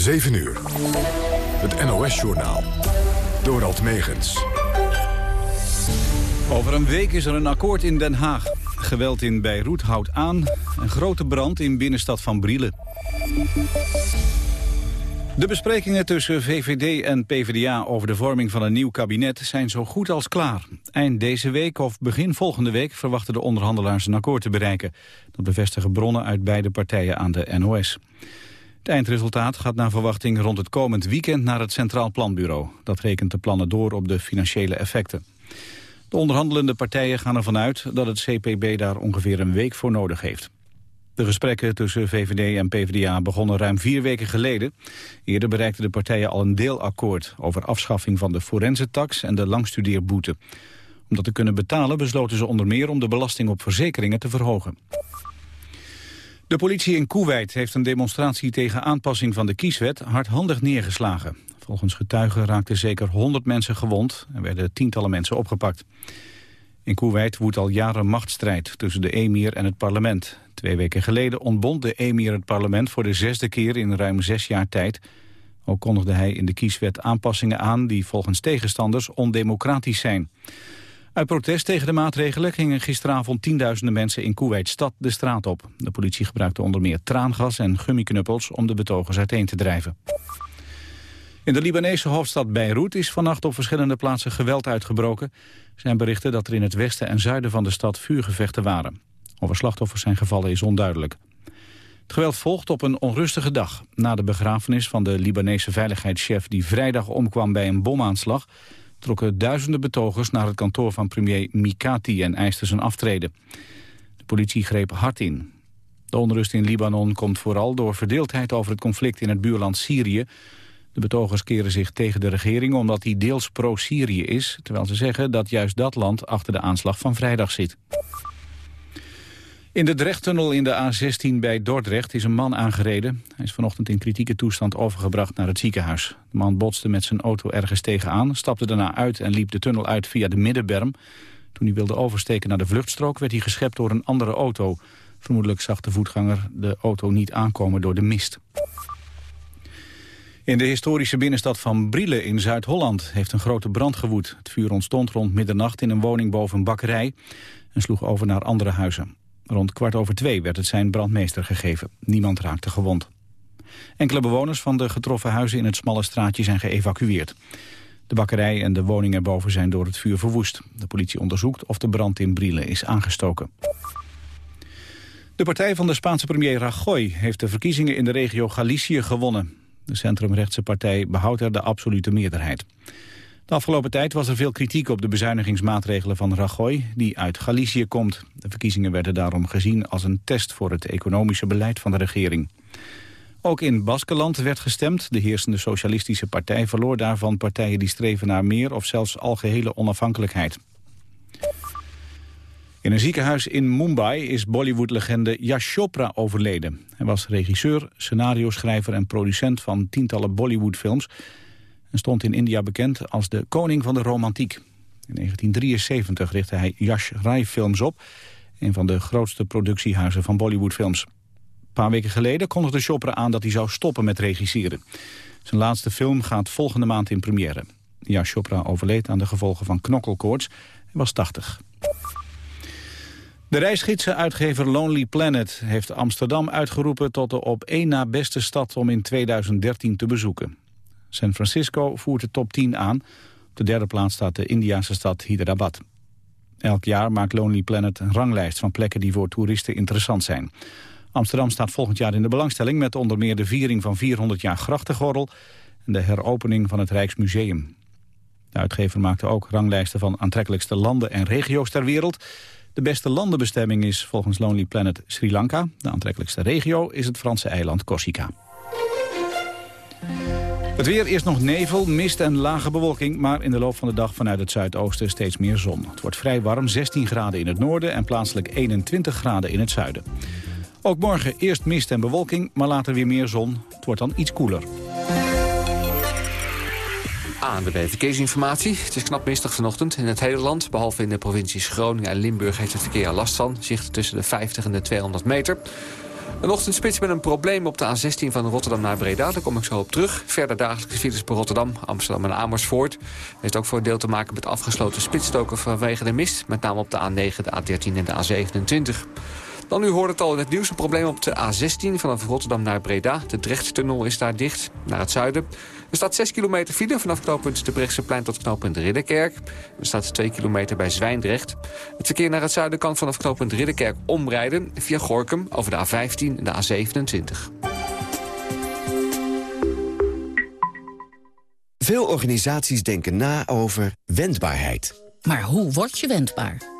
7 uur. Het NOS-journaal. Dorald Megens. Over een week is er een akkoord in Den Haag. Geweld in Beirut houdt aan. Een grote brand in binnenstad van Brielen. De besprekingen tussen VVD en PvdA over de vorming van een nieuw kabinet zijn zo goed als klaar. Eind deze week of begin volgende week verwachten de onderhandelaars een akkoord te bereiken. Dat bevestigen bronnen uit beide partijen aan de NOS. Het eindresultaat gaat naar verwachting rond het komend weekend naar het Centraal Planbureau. Dat rekent de plannen door op de financiële effecten. De onderhandelende partijen gaan ervan uit dat het CPB daar ongeveer een week voor nodig heeft. De gesprekken tussen VVD en PvdA begonnen ruim vier weken geleden. Eerder bereikten de partijen al een deelakkoord over afschaffing van de forensentax en de langstudeerboete. Om dat te kunnen betalen besloten ze onder meer om de belasting op verzekeringen te verhogen. De politie in Kuwait heeft een demonstratie tegen aanpassing van de kieswet hardhandig neergeslagen. Volgens getuigen raakten zeker 100 mensen gewond en werden tientallen mensen opgepakt. In Kuwait woedt al jaren machtsstrijd tussen de emir en het parlement. Twee weken geleden ontbond de emir het parlement voor de zesde keer in ruim zes jaar tijd. Ook kondigde hij in de kieswet aanpassingen aan die volgens tegenstanders ondemocratisch zijn. Uit protest tegen de maatregelen gingen gisteravond tienduizenden mensen in Kuwait-stad de straat op. De politie gebruikte onder meer traangas en gummiknuppels om de betogers uiteen te drijven. In de Libanese hoofdstad Beirut is vannacht op verschillende plaatsen geweld uitgebroken. Er zijn berichten dat er in het westen en zuiden van de stad vuurgevechten waren. Over slachtoffers zijn gevallen is onduidelijk. Het geweld volgt op een onrustige dag. Na de begrafenis van de Libanese veiligheidschef die vrijdag omkwam bij een bomaanslag... trokken duizenden betogers naar het kantoor van premier Mikati en eisten zijn aftreden. De politie greep hard in. De onrust in Libanon komt vooral door verdeeldheid over het conflict in het buurland Syrië... De betogers keren zich tegen de regering omdat die deels pro-Syrië is... terwijl ze zeggen dat juist dat land achter de aanslag van vrijdag zit. In de Drechttunnel in de A16 bij Dordrecht is een man aangereden. Hij is vanochtend in kritieke toestand overgebracht naar het ziekenhuis. De man botste met zijn auto ergens tegenaan, stapte daarna uit en liep de tunnel uit via de middenberm. Toen hij wilde oversteken naar de vluchtstrook werd hij geschept door een andere auto. Vermoedelijk zag de voetganger de auto niet aankomen door de mist. In de historische binnenstad van Brielen in Zuid-Holland heeft een grote brand gewoed. Het vuur ontstond rond middernacht in een woning boven een bakkerij en sloeg over naar andere huizen. Rond kwart over twee werd het zijn brandmeester gegeven. Niemand raakte gewond. Enkele bewoners van de getroffen huizen in het smalle straatje zijn geëvacueerd. De bakkerij en de woning erboven zijn door het vuur verwoest. De politie onderzoekt of de brand in Brielen is aangestoken. De partij van de Spaanse premier Rajoy heeft de verkiezingen in de regio Galicië gewonnen. De centrumrechtse partij behoudt er de absolute meerderheid. De afgelopen tijd was er veel kritiek op de bezuinigingsmaatregelen van Rajoy, die uit Galicië komt. De verkiezingen werden daarom gezien als een test voor het economische beleid van de regering. Ook in Baskeland werd gestemd. De heersende socialistische partij verloor daarvan partijen die streven naar meer of zelfs algehele onafhankelijkheid. In een ziekenhuis in Mumbai is Bollywood-legende Yash Chopra overleden. Hij was regisseur, scenario-schrijver en producent van tientallen Bollywood-films... en stond in India bekend als de koning van de romantiek. In 1973 richtte hij Yash Rai Films op... een van de grootste productiehuizen van Bollywood-films. Een paar weken geleden kondigde Chopra aan dat hij zou stoppen met regisseren. Zijn laatste film gaat volgende maand in première. Yash Chopra overleed aan de gevolgen van knokkelkoorts. Hij was 80. De reisgidsenuitgever Lonely Planet heeft Amsterdam uitgeroepen tot de op één na beste stad om in 2013 te bezoeken. San Francisco voert de top 10 aan. Op de derde plaats staat de Indiase stad Hyderabad. Elk jaar maakt Lonely Planet een ranglijst van plekken die voor toeristen interessant zijn. Amsterdam staat volgend jaar in de belangstelling met onder meer de viering van 400 jaar grachtengordel en de heropening van het Rijksmuseum. De uitgever maakte ook ranglijsten van aantrekkelijkste landen en regio's ter wereld. De beste landenbestemming is volgens Lonely Planet Sri Lanka. De aantrekkelijkste regio is het Franse eiland Corsica. Het weer is nog nevel, mist en lage bewolking... maar in de loop van de dag vanuit het zuidoosten steeds meer zon. Het wordt vrij warm, 16 graden in het noorden... en plaatselijk 21 graden in het zuiden. Ook morgen eerst mist en bewolking, maar later weer meer zon. Het wordt dan iets koeler. ANWB Verkeersinformatie. Het is knap mistig vanochtend in het hele land. Behalve in de provincies Groningen en Limburg heeft het verkeer last van. Zicht tussen de 50 en de 200 meter. Een ochtendspits met een probleem op de A16 van Rotterdam naar Breda. Daar kom ik zo op terug. Verder dagelijkse files bij Rotterdam, Amsterdam en Amersfoort. Heeft ook voor een deel te maken met afgesloten spitstoken vanwege de mist. Met name op de A9, de A13 en de A27. Dan u hoort het al in het nieuws, een probleem op de A16 vanaf Rotterdam naar Breda. De Drechttunnel is daar dicht, naar het zuiden. Er staat 6 kilometer file vanaf knooppunt de Brechtseplein tot knooppunt Ridderkerk. Er staat 2 kilometer bij Zwijndrecht. Het verkeer naar het zuiden kan vanaf knooppunt Ridderkerk omrijden... via Gorkum over de A15 en de A27. Veel organisaties denken na over wendbaarheid. Maar hoe word je wendbaar?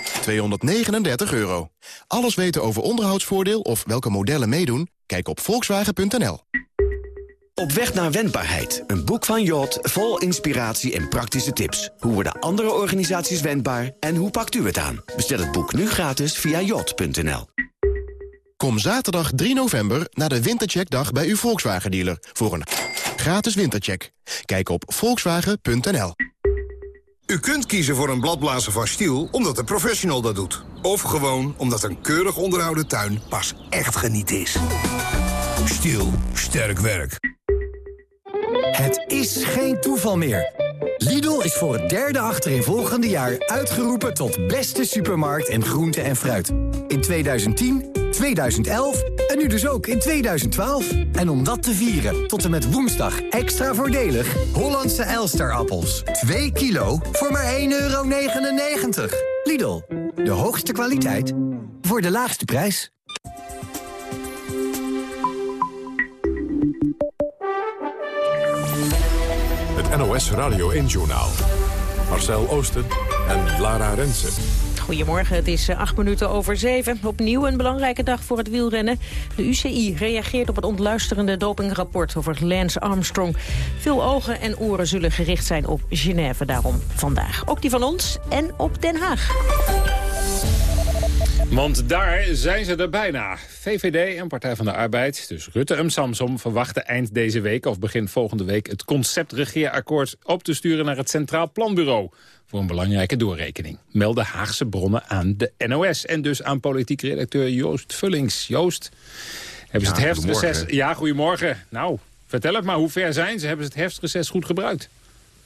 239 euro. Alles weten over onderhoudsvoordeel of welke modellen meedoen? Kijk op volkswagen.nl. Op weg naar wendbaarheid. Een boek van Jot vol inspiratie en praktische tips. Hoe worden andere organisaties wendbaar en hoe pakt u het aan? Bestel het boek nu gratis via jot.nl. Kom zaterdag 3 november naar de Wintercheckdag bij uw Volkswagen-dealer... voor een gratis wintercheck. Kijk op volkswagen.nl. U kunt kiezen voor een bladblazer van Stiel omdat een professional dat doet. Of gewoon omdat een keurig onderhouden tuin pas echt geniet is. Stiel, sterk werk. Het is geen toeval meer. Lidl is voor het derde achterin jaar uitgeroepen tot beste supermarkt en groente en fruit. In 2010, 2011 en nu dus ook in 2012. En om dat te vieren, tot en met woensdag extra voordelig... Hollandse Elsterappels. 2 kilo voor maar 1,99 euro. Lidl, de hoogste kwaliteit voor de laagste prijs. Het NOS Radio 1-journaal. Marcel Oosten en Lara Rensen. Goedemorgen, het is eh, acht minuten over zeven. Opnieuw een belangrijke dag voor het wielrennen. De UCI reageert op het ontluisterende dopingrapport over Lance Armstrong. Veel ogen en oren zullen gericht zijn op Genève daarom vandaag. Ook die van ons en op Den Haag. Want daar zijn ze er bijna. VVD en Partij van de Arbeid, dus Rutte en Samsom... verwachten eind deze week of begin volgende week... het conceptregeerakkoord op te sturen naar het Centraal Planbureau... voor een belangrijke doorrekening. Melden Haagse bronnen aan de NOS... en dus aan politiek redacteur Joost Vullings. Joost, hebben ze het herfstreces... Ja, goedemorgen. Nou, vertel het maar, hoe ver zijn ze? Hebben ze het herfstreces goed gebruikt?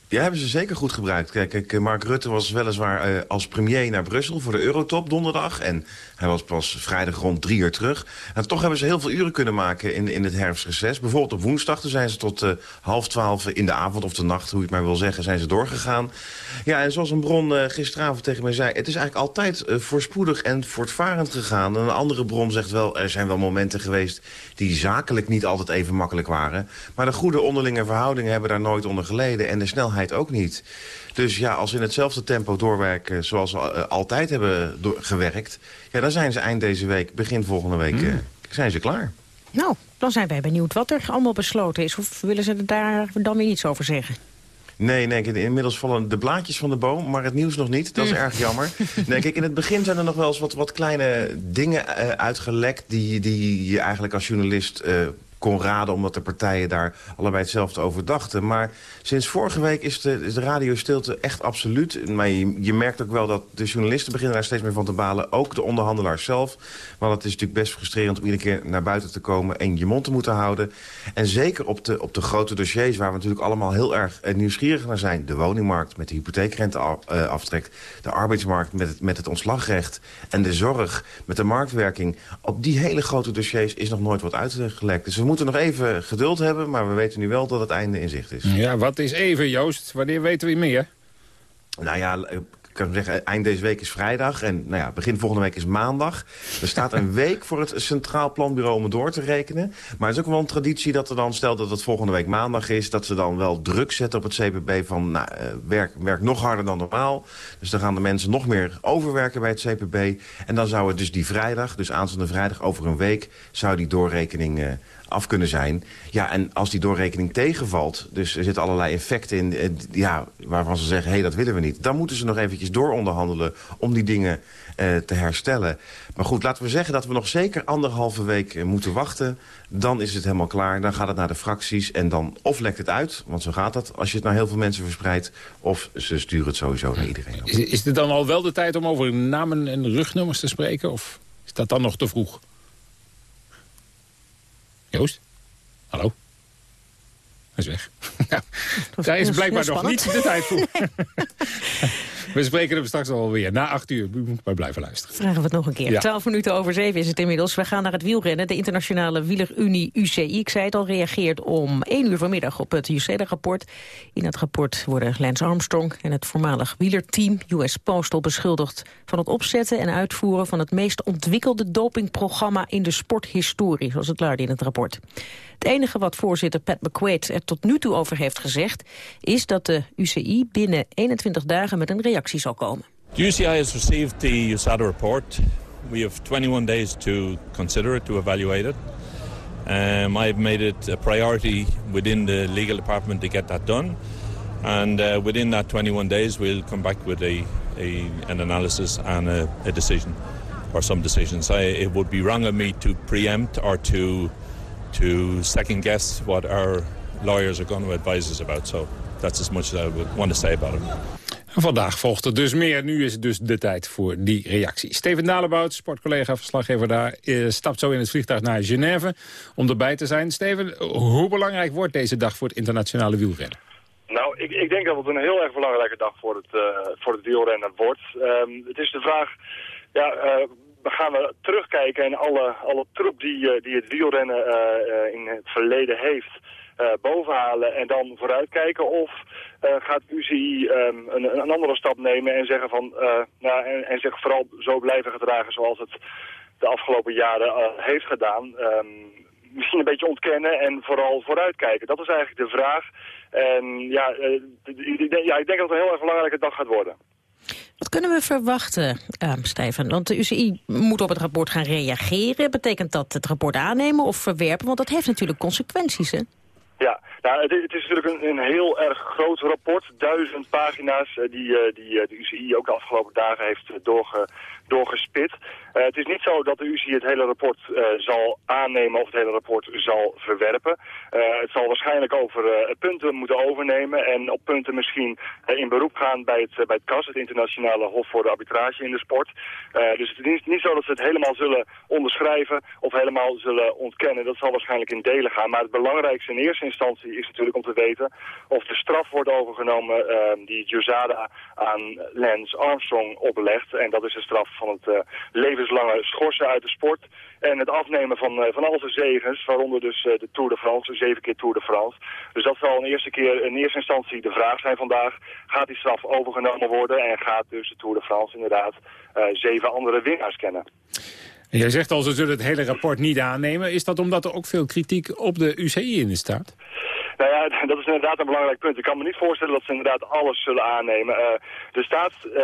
Ja, hebben ze zeker goed gebruikt. Kijk, Mark Rutte was weliswaar uh, als premier naar Brussel voor de Eurotop donderdag. En hij was pas vrijdag rond drie uur terug. En toch hebben ze heel veel uren kunnen maken in, in het herfstreces. Bijvoorbeeld op woensdag, toen zijn ze tot uh, half twaalf in de avond of de nacht, hoe je het maar wil zeggen, zijn ze doorgegaan. Ja, en zoals een bron gisteravond tegen mij zei, het is eigenlijk altijd voorspoedig en voortvarend gegaan. En een andere bron zegt wel, er zijn wel momenten geweest die zakelijk niet altijd even makkelijk waren. Maar de goede onderlinge verhoudingen hebben daar nooit onder geleden en de snelheid ook niet. Dus ja, als ze in hetzelfde tempo doorwerken zoals ze uh, altijd hebben gewerkt... Ja, dan zijn ze eind deze week, begin volgende week, uh, zijn ze klaar. Nou, dan zijn wij benieuwd wat er allemaal besloten is. Of willen ze er daar dan weer iets over zeggen? Nee, nee, inmiddels vallen de blaadjes van de boom, maar het nieuws nog niet. Dat is mm. erg jammer. Nee, kijk, in het begin zijn er nog wel eens wat, wat kleine dingen uh, uitgelekt... Die, die je eigenlijk als journalist uh, kon raden... omdat de partijen daar allebei hetzelfde over dachten. Maar sinds vorige week is de, is de radiostilte echt absoluut. Maar je, je, merkt ook wel dat de journalisten beginnen daar steeds meer van te balen. Ook de onderhandelaars zelf. Want het is natuurlijk best frustrerend om iedere keer naar buiten te komen... en je mond te moeten houden. En zeker op de, op de grote dossiers waar we natuurlijk allemaal heel erg eh, nieuwsgierig naar zijn. De woningmarkt met de hypotheekrente aftrekt. De arbeidsmarkt met het, met het ontslagrecht. En de zorg met de marktwerking. Op die hele grote dossiers is nog nooit wat uitgelekt. Dus moeten nog even geduld hebben, maar we weten nu wel dat het einde in zicht is. Ja, wat is even, Joost? Wanneer weten we meer? Nou ja, ik kan zeggen, eind deze week is vrijdag en nou ja, begin volgende week is maandag. Er staat een week voor het Centraal Planbureau om het door te rekenen. Maar het is ook wel een traditie dat er dan, stel dat het volgende week maandag is... dat ze dan wel druk zetten op het CPB van nou, uh, werk, werk nog harder dan normaal. Dus dan gaan de mensen nog meer overwerken bij het CPB. En dan zou het dus die vrijdag, dus aanstaande vrijdag over een week... zou die doorrekening... Uh, af kunnen zijn. Ja, en als die doorrekening tegenvalt, dus er zitten allerlei effecten in... Eh, ja, waarvan ze zeggen, hé, hey, dat willen we niet. Dan moeten ze nog eventjes dooronderhandelen om die dingen eh, te herstellen. Maar goed, laten we zeggen dat we nog zeker anderhalve week eh, moeten wachten. Dan is het helemaal klaar, dan gaat het naar de fracties... en dan of lekt het uit, want zo gaat dat als je het naar heel veel mensen verspreidt... of ze sturen het sowieso naar iedereen. Is, is dit dan al wel de tijd om over namen en rugnummers te spreken? Of is dat dan nog te vroeg? Joost? Hallo? Hij is weg. nou, daar is blijkbaar nog niet de tijd voor. We spreken hem straks alweer. Na acht uur. U moet maar blijven luisteren. Vragen we het nog een keer. Twaalf minuten over zeven is het inmiddels. We gaan naar het wielrennen. De internationale wielerunie UCI, ik zei het al, reageert om één uur vanmiddag op het UCI-rapport. In het rapport worden Lance Armstrong en het voormalig wielerteam US Postal beschuldigd van het opzetten en uitvoeren van het meest ontwikkelde dopingprogramma in de sporthistorie, zoals het luidde in het rapport. Het enige wat voorzitter Pat McQuaid er tot nu toe over heeft gezegd... is dat de UCI binnen 21 dagen met een reactie zal komen. The UCI has received the USADA report. We have 21 days to consider it, to evaluate it. Um, I've made it a priority within the legal department to get that done. And uh, within that 21 days, we'll come back with a, a an analysis and a, a decision, or some decisions. I, it would be wrong of me to preempt or to to second guess what our lawyers are going to advise us about. So that's as much as I would want to say about it. Vandaag volgt er dus meer. Nu is het dus de tijd voor die reactie. Steven Dalebout, sportcollega, verslaggever daar... Eh, stapt zo in het vliegtuig naar Genève om erbij te zijn. Steven, hoe belangrijk wordt deze dag voor het internationale wielrennen? Nou, ik, ik denk dat het een heel erg belangrijke dag voor het, uh, voor het wielrennen wordt. Um, het is de vraag, ja, uh, gaan we terugkijken en alle, alle troep die, eh, die het wielrennen uh, in het verleden heeft... Bovenhalen en dan vooruitkijken? Of gaat UCI um, een, een, andere stap nemen en zeggen van, uh, nou, en, en, zich vooral zo blijven gedragen zoals het de afgelopen jaren heeft gedaan? Um, misschien een beetje ontkennen en vooral vooruitkijken. Dat is eigenlijk de vraag. En ja, ja, ik denk dat het een heel erg belangrijke dag gaat worden. Wat kunnen we verwachten, uh, Stefan? Want de UCI moet op het rapport gaan reageren. Betekent dat het rapport aannemen of verwerpen? Want dat heeft natuurlijk consequenties, hè? Ja, nou, het, is natuurlijk een, een, heel erg groot rapport. Duizend pagina's uh, die, uh, die de UCI ook de afgelopen dagen heeft doorge, doorgespit. Uh, het is niet zo dat de UCI het hele rapport uh, zal aannemen of het hele rapport zal verwerpen. Uh, het zal waarschijnlijk over punten moeten overnemen en op punten misschien in beroep gaan bij het, bij het CAS, het Internationale Hof voor de Arbitrage in de Sport. dus het is niet, zo dat ze het helemaal zullen onderschrijven of helemaal zullen ontkennen. Dat zal waarschijnlijk in delen gaan. Maar het belangrijkste in eerste instantie is natuurlijk om te weten of de straf wordt overgenomen die Josada aan Lance Armstrong oplegt. En dat is de straf van het uh, levenslange schorsen uit de sport. En het afnemen van, uh, van al zijn zegens, waaronder dus uh, de Tour de France, zeven keer Tour de France. Dus dat zal in eerste, keer, in eerste instantie de vraag zijn vandaag. Gaat die straf overgenomen worden en gaat dus de Tour de France inderdaad zeven andere winnaars kennen? Jij zegt al, ze zullen het hele rapport niet aannemen. Is dat omdat er ook veel kritiek op de UCI in staat? Nou ja, dat is inderdaad een belangrijk punt. Ik kan me niet voorstellen dat ze inderdaad alles zullen aannemen. Er staat uh,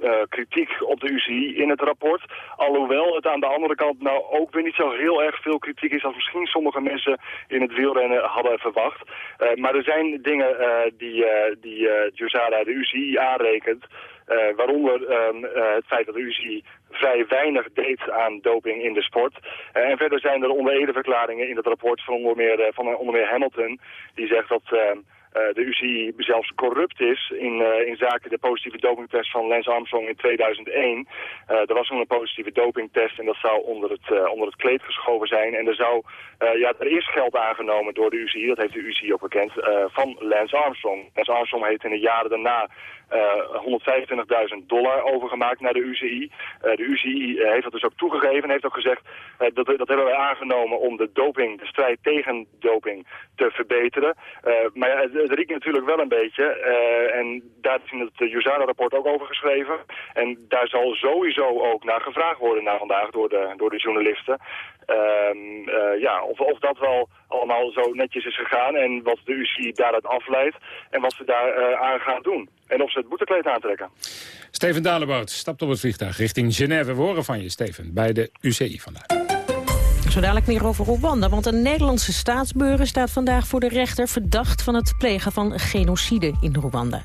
uh, kritiek op de UCI in het rapport. Alhoewel het aan de andere kant nou ook weer niet zo heel erg veel kritiek is... als misschien sommige mensen in het wielrennen hadden verwacht. maar er zijn dingen die, die Josada de UCI aanrekent... Uh, waaronder um, uh, het feit dat de UCI vrij weinig deed aan doping in de sport. Uh, en verder zijn er onder edeverklaringen in het rapport van onder meer, van onder meer Hamilton... die zegt dat ehm, de UCI zelfs corrupt is in, in zaken de positieve dopingtest van Lance Armstrong in 2001. Uh, er was toen een positieve dopingtest en dat zou onder het, onder het kleed geschoven zijn. En er zou, ja, er is geld aangenomen door de UCI, dat heeft de UCI ook bekend, van Lance Armstrong. Lance Armstrong heeft in de jaren daarna 125.000 dollar overgemaakt naar de UCI. de UCI heeft dat dus ook toegegeven en heeft ook gezegd... dat, dat hebben wij aangenomen om de doping, de strijd tegen doping te verbeteren. maar ja, het, het riekt natuurlijk wel een beetje. en daar is in het USADA-rapport ook over geschreven. En daar zal sowieso ook naar gevraagd worden na vandaag door de, door de journalisten. Um, ja, of, of dat wel allemaal zo netjes is gegaan en wat de UCI daaruit afleidt en wat ze daar uh, aan gaan doen. En of ze het boetekleed aantrekken. Steven Dalebout stapt op het vliegtuig richting Genève. We horen van je, Steven, bij de UCI vandaag. Zo dadelijk meer over Rwanda, want een Nederlandse staatsburger staat vandaag voor de rechter verdacht van het plegen van genocide in Rwanda.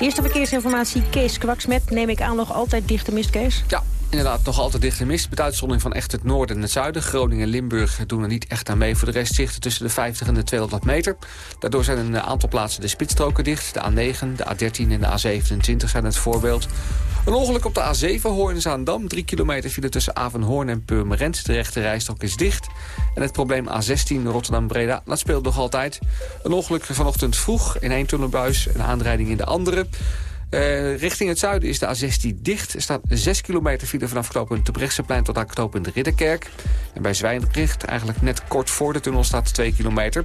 Eerste verkeersinformatie, Kees Kwaksmet, neem ik aan nog altijd dichte mist, Kees? Ja, Inderdaad, nog altijd dichte mist. Met uitzondering van echt het noorden en het zuiden. Groningen en Limburg doen er niet echt aan mee. Voor de rest zichten tussen de 50 en de 200 meter. Daardoor zijn een aantal plaatsen de spitsstroken dicht. De A9, de A13 en de A27 zijn het voorbeeld. Een ongeluk op de A7 Hoorn-Zaandam. Drie kilometer file tussen Avenhoorn en Purmerend. De rechte rijstok is dicht. En het probleem A16 Rotterdam-Breda, dat speelt nog altijd. Een ongeluk vanochtend vroeg in één tunnelbuis. Een aanrijding in de andere. Uh, richting het zuiden is de A16 dicht. Er staat 6 kilometer file vanaf knooppunt Terbrechtseplein tot aan knooppunt Ridderkerk. En bij Zwijndrecht, eigenlijk net kort voor de tunnel, staat 2 kilometer.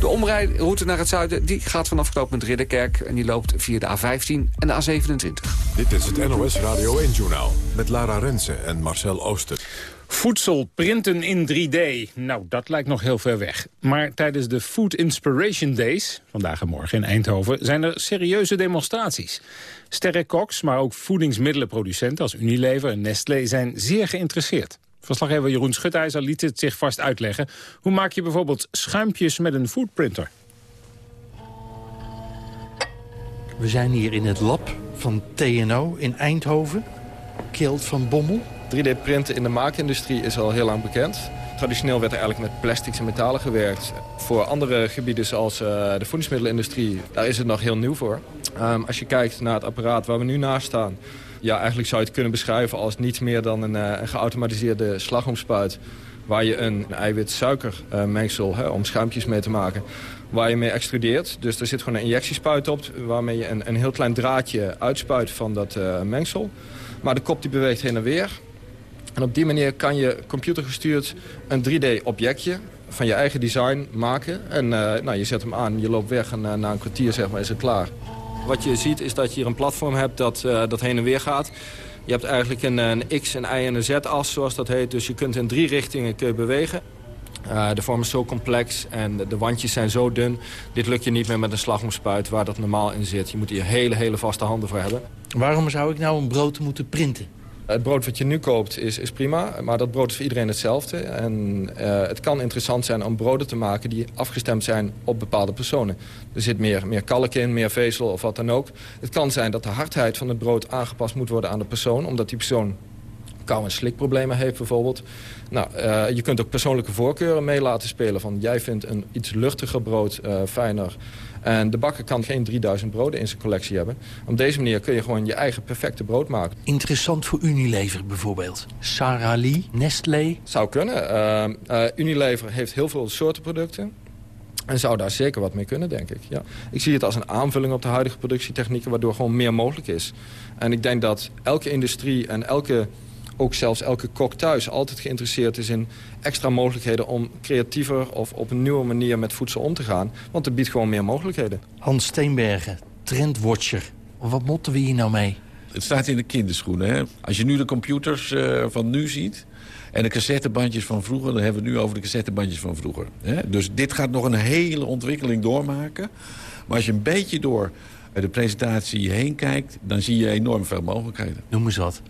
De omrijroute naar het zuiden die gaat vanaf knooppunt Ridderkerk... en die loopt via de A15 en de A27. Dit is het NOS Radio 1-journaal met Lara Rensen en Marcel Ooster. Voedsel printen in 3D. Nou, dat lijkt nog heel ver weg. Maar tijdens de Food Inspiration Days, vandaag en morgen in Eindhoven... zijn er serieuze demonstraties. Sterrenkoks, maar ook voedingsmiddelenproducenten als Unilever en Nestlé... zijn zeer geïnteresseerd. Verslaggever Jeroen Schutijzer liet het zich vast uitleggen. Hoe maak je bijvoorbeeld schuimpjes met een foodprinter? We zijn hier in het lab van TNO in Eindhoven. Kilt van Bommel. 3D-printen in de maakindustrie is al heel lang bekend. Traditioneel werd er eigenlijk met plastics en metalen gewerkt. Voor andere gebieden zoals uh, de voedingsmiddelenindustrie, daar is het nog heel nieuw voor. Um, als je kijkt naar het apparaat waar we nu naast staan... ja, eigenlijk zou je het kunnen beschrijven als niets meer dan een, uh, een geautomatiseerde slagomspuit... waar je een eiwit-suikermengsel, uh, om schuimpjes mee te maken waar je mee extrudeert. Dus er zit gewoon een injectiespuit op... waarmee je een, een heel klein draadje uitspuit van dat uh, mengsel. Maar de kop die beweegt heen en weer. En op die manier kan je computergestuurd een 3D-objectje van je eigen design maken. En uh, nou, je zet hem aan, je loopt weg en uh, na een kwartier zeg maar, is het klaar. Wat je ziet is dat je hier een platform hebt dat, uh, dat heen en weer gaat. Je hebt eigenlijk een, een X, een Y en een Z-as, zoals dat heet. Dus je kunt in drie richtingen bewegen. De vorm is zo complex en de, de, wandjes zijn zo dun. Dit lukt je niet meer met een slagomspuit waar dat normaal in zit. Je moet hier hele, hele vaste handen voor hebben. Waarom zou ik nou een brood moeten printen? Het brood wat je nu koopt is, is prima, maar dat brood is voor iedereen hetzelfde. En uh, het kan interessant zijn om broden te maken die afgestemd zijn op bepaalde personen. Er zit meer, meer kalk in, meer vezel of wat dan ook. Het kan zijn dat de hardheid van het brood aangepast moet worden aan de persoon... omdat die persoon kou- en slikproblemen heeft bijvoorbeeld. Nou, uh, je kunt ook persoonlijke voorkeuren mee laten spelen. Van jij vindt een iets luchtiger brood uh, fijner. En de bakker kan geen 3000 broden in zijn collectie hebben. Op deze manier kun je gewoon je eigen perfecte brood maken. Interessant voor Unilever bijvoorbeeld. Sara Lee, Nestlé. Zou kunnen. Uh, uh, Unilever heeft heel veel soorten producten. En zou daar zeker wat mee kunnen, denk ik. Ja. Ik zie het als een aanvulling op de huidige productietechnieken... waardoor gewoon meer mogelijk is. En ik denk dat elke industrie en elke ook zelfs elke kok thuis altijd geïnteresseerd is in extra mogelijkheden om creatiever of op een nieuwe manier met voedsel om te gaan. Want het biedt gewoon meer mogelijkheden. Hans Steenbergen, trendwatcher. Wat motten we hier nou mee? Het staat in de kinderschoenen. Hè? Als je nu de computers uh, van nu ziet... en de cassettebandjes van vroeger... dan hebben we het nu over de cassettebandjes van vroeger. Hè? Dus dit gaat nog een hele ontwikkeling doormaken. Maar als je een beetje door de presentatie heen kijkt... dan zie je enorm veel mogelijkheden. Noem eens wat.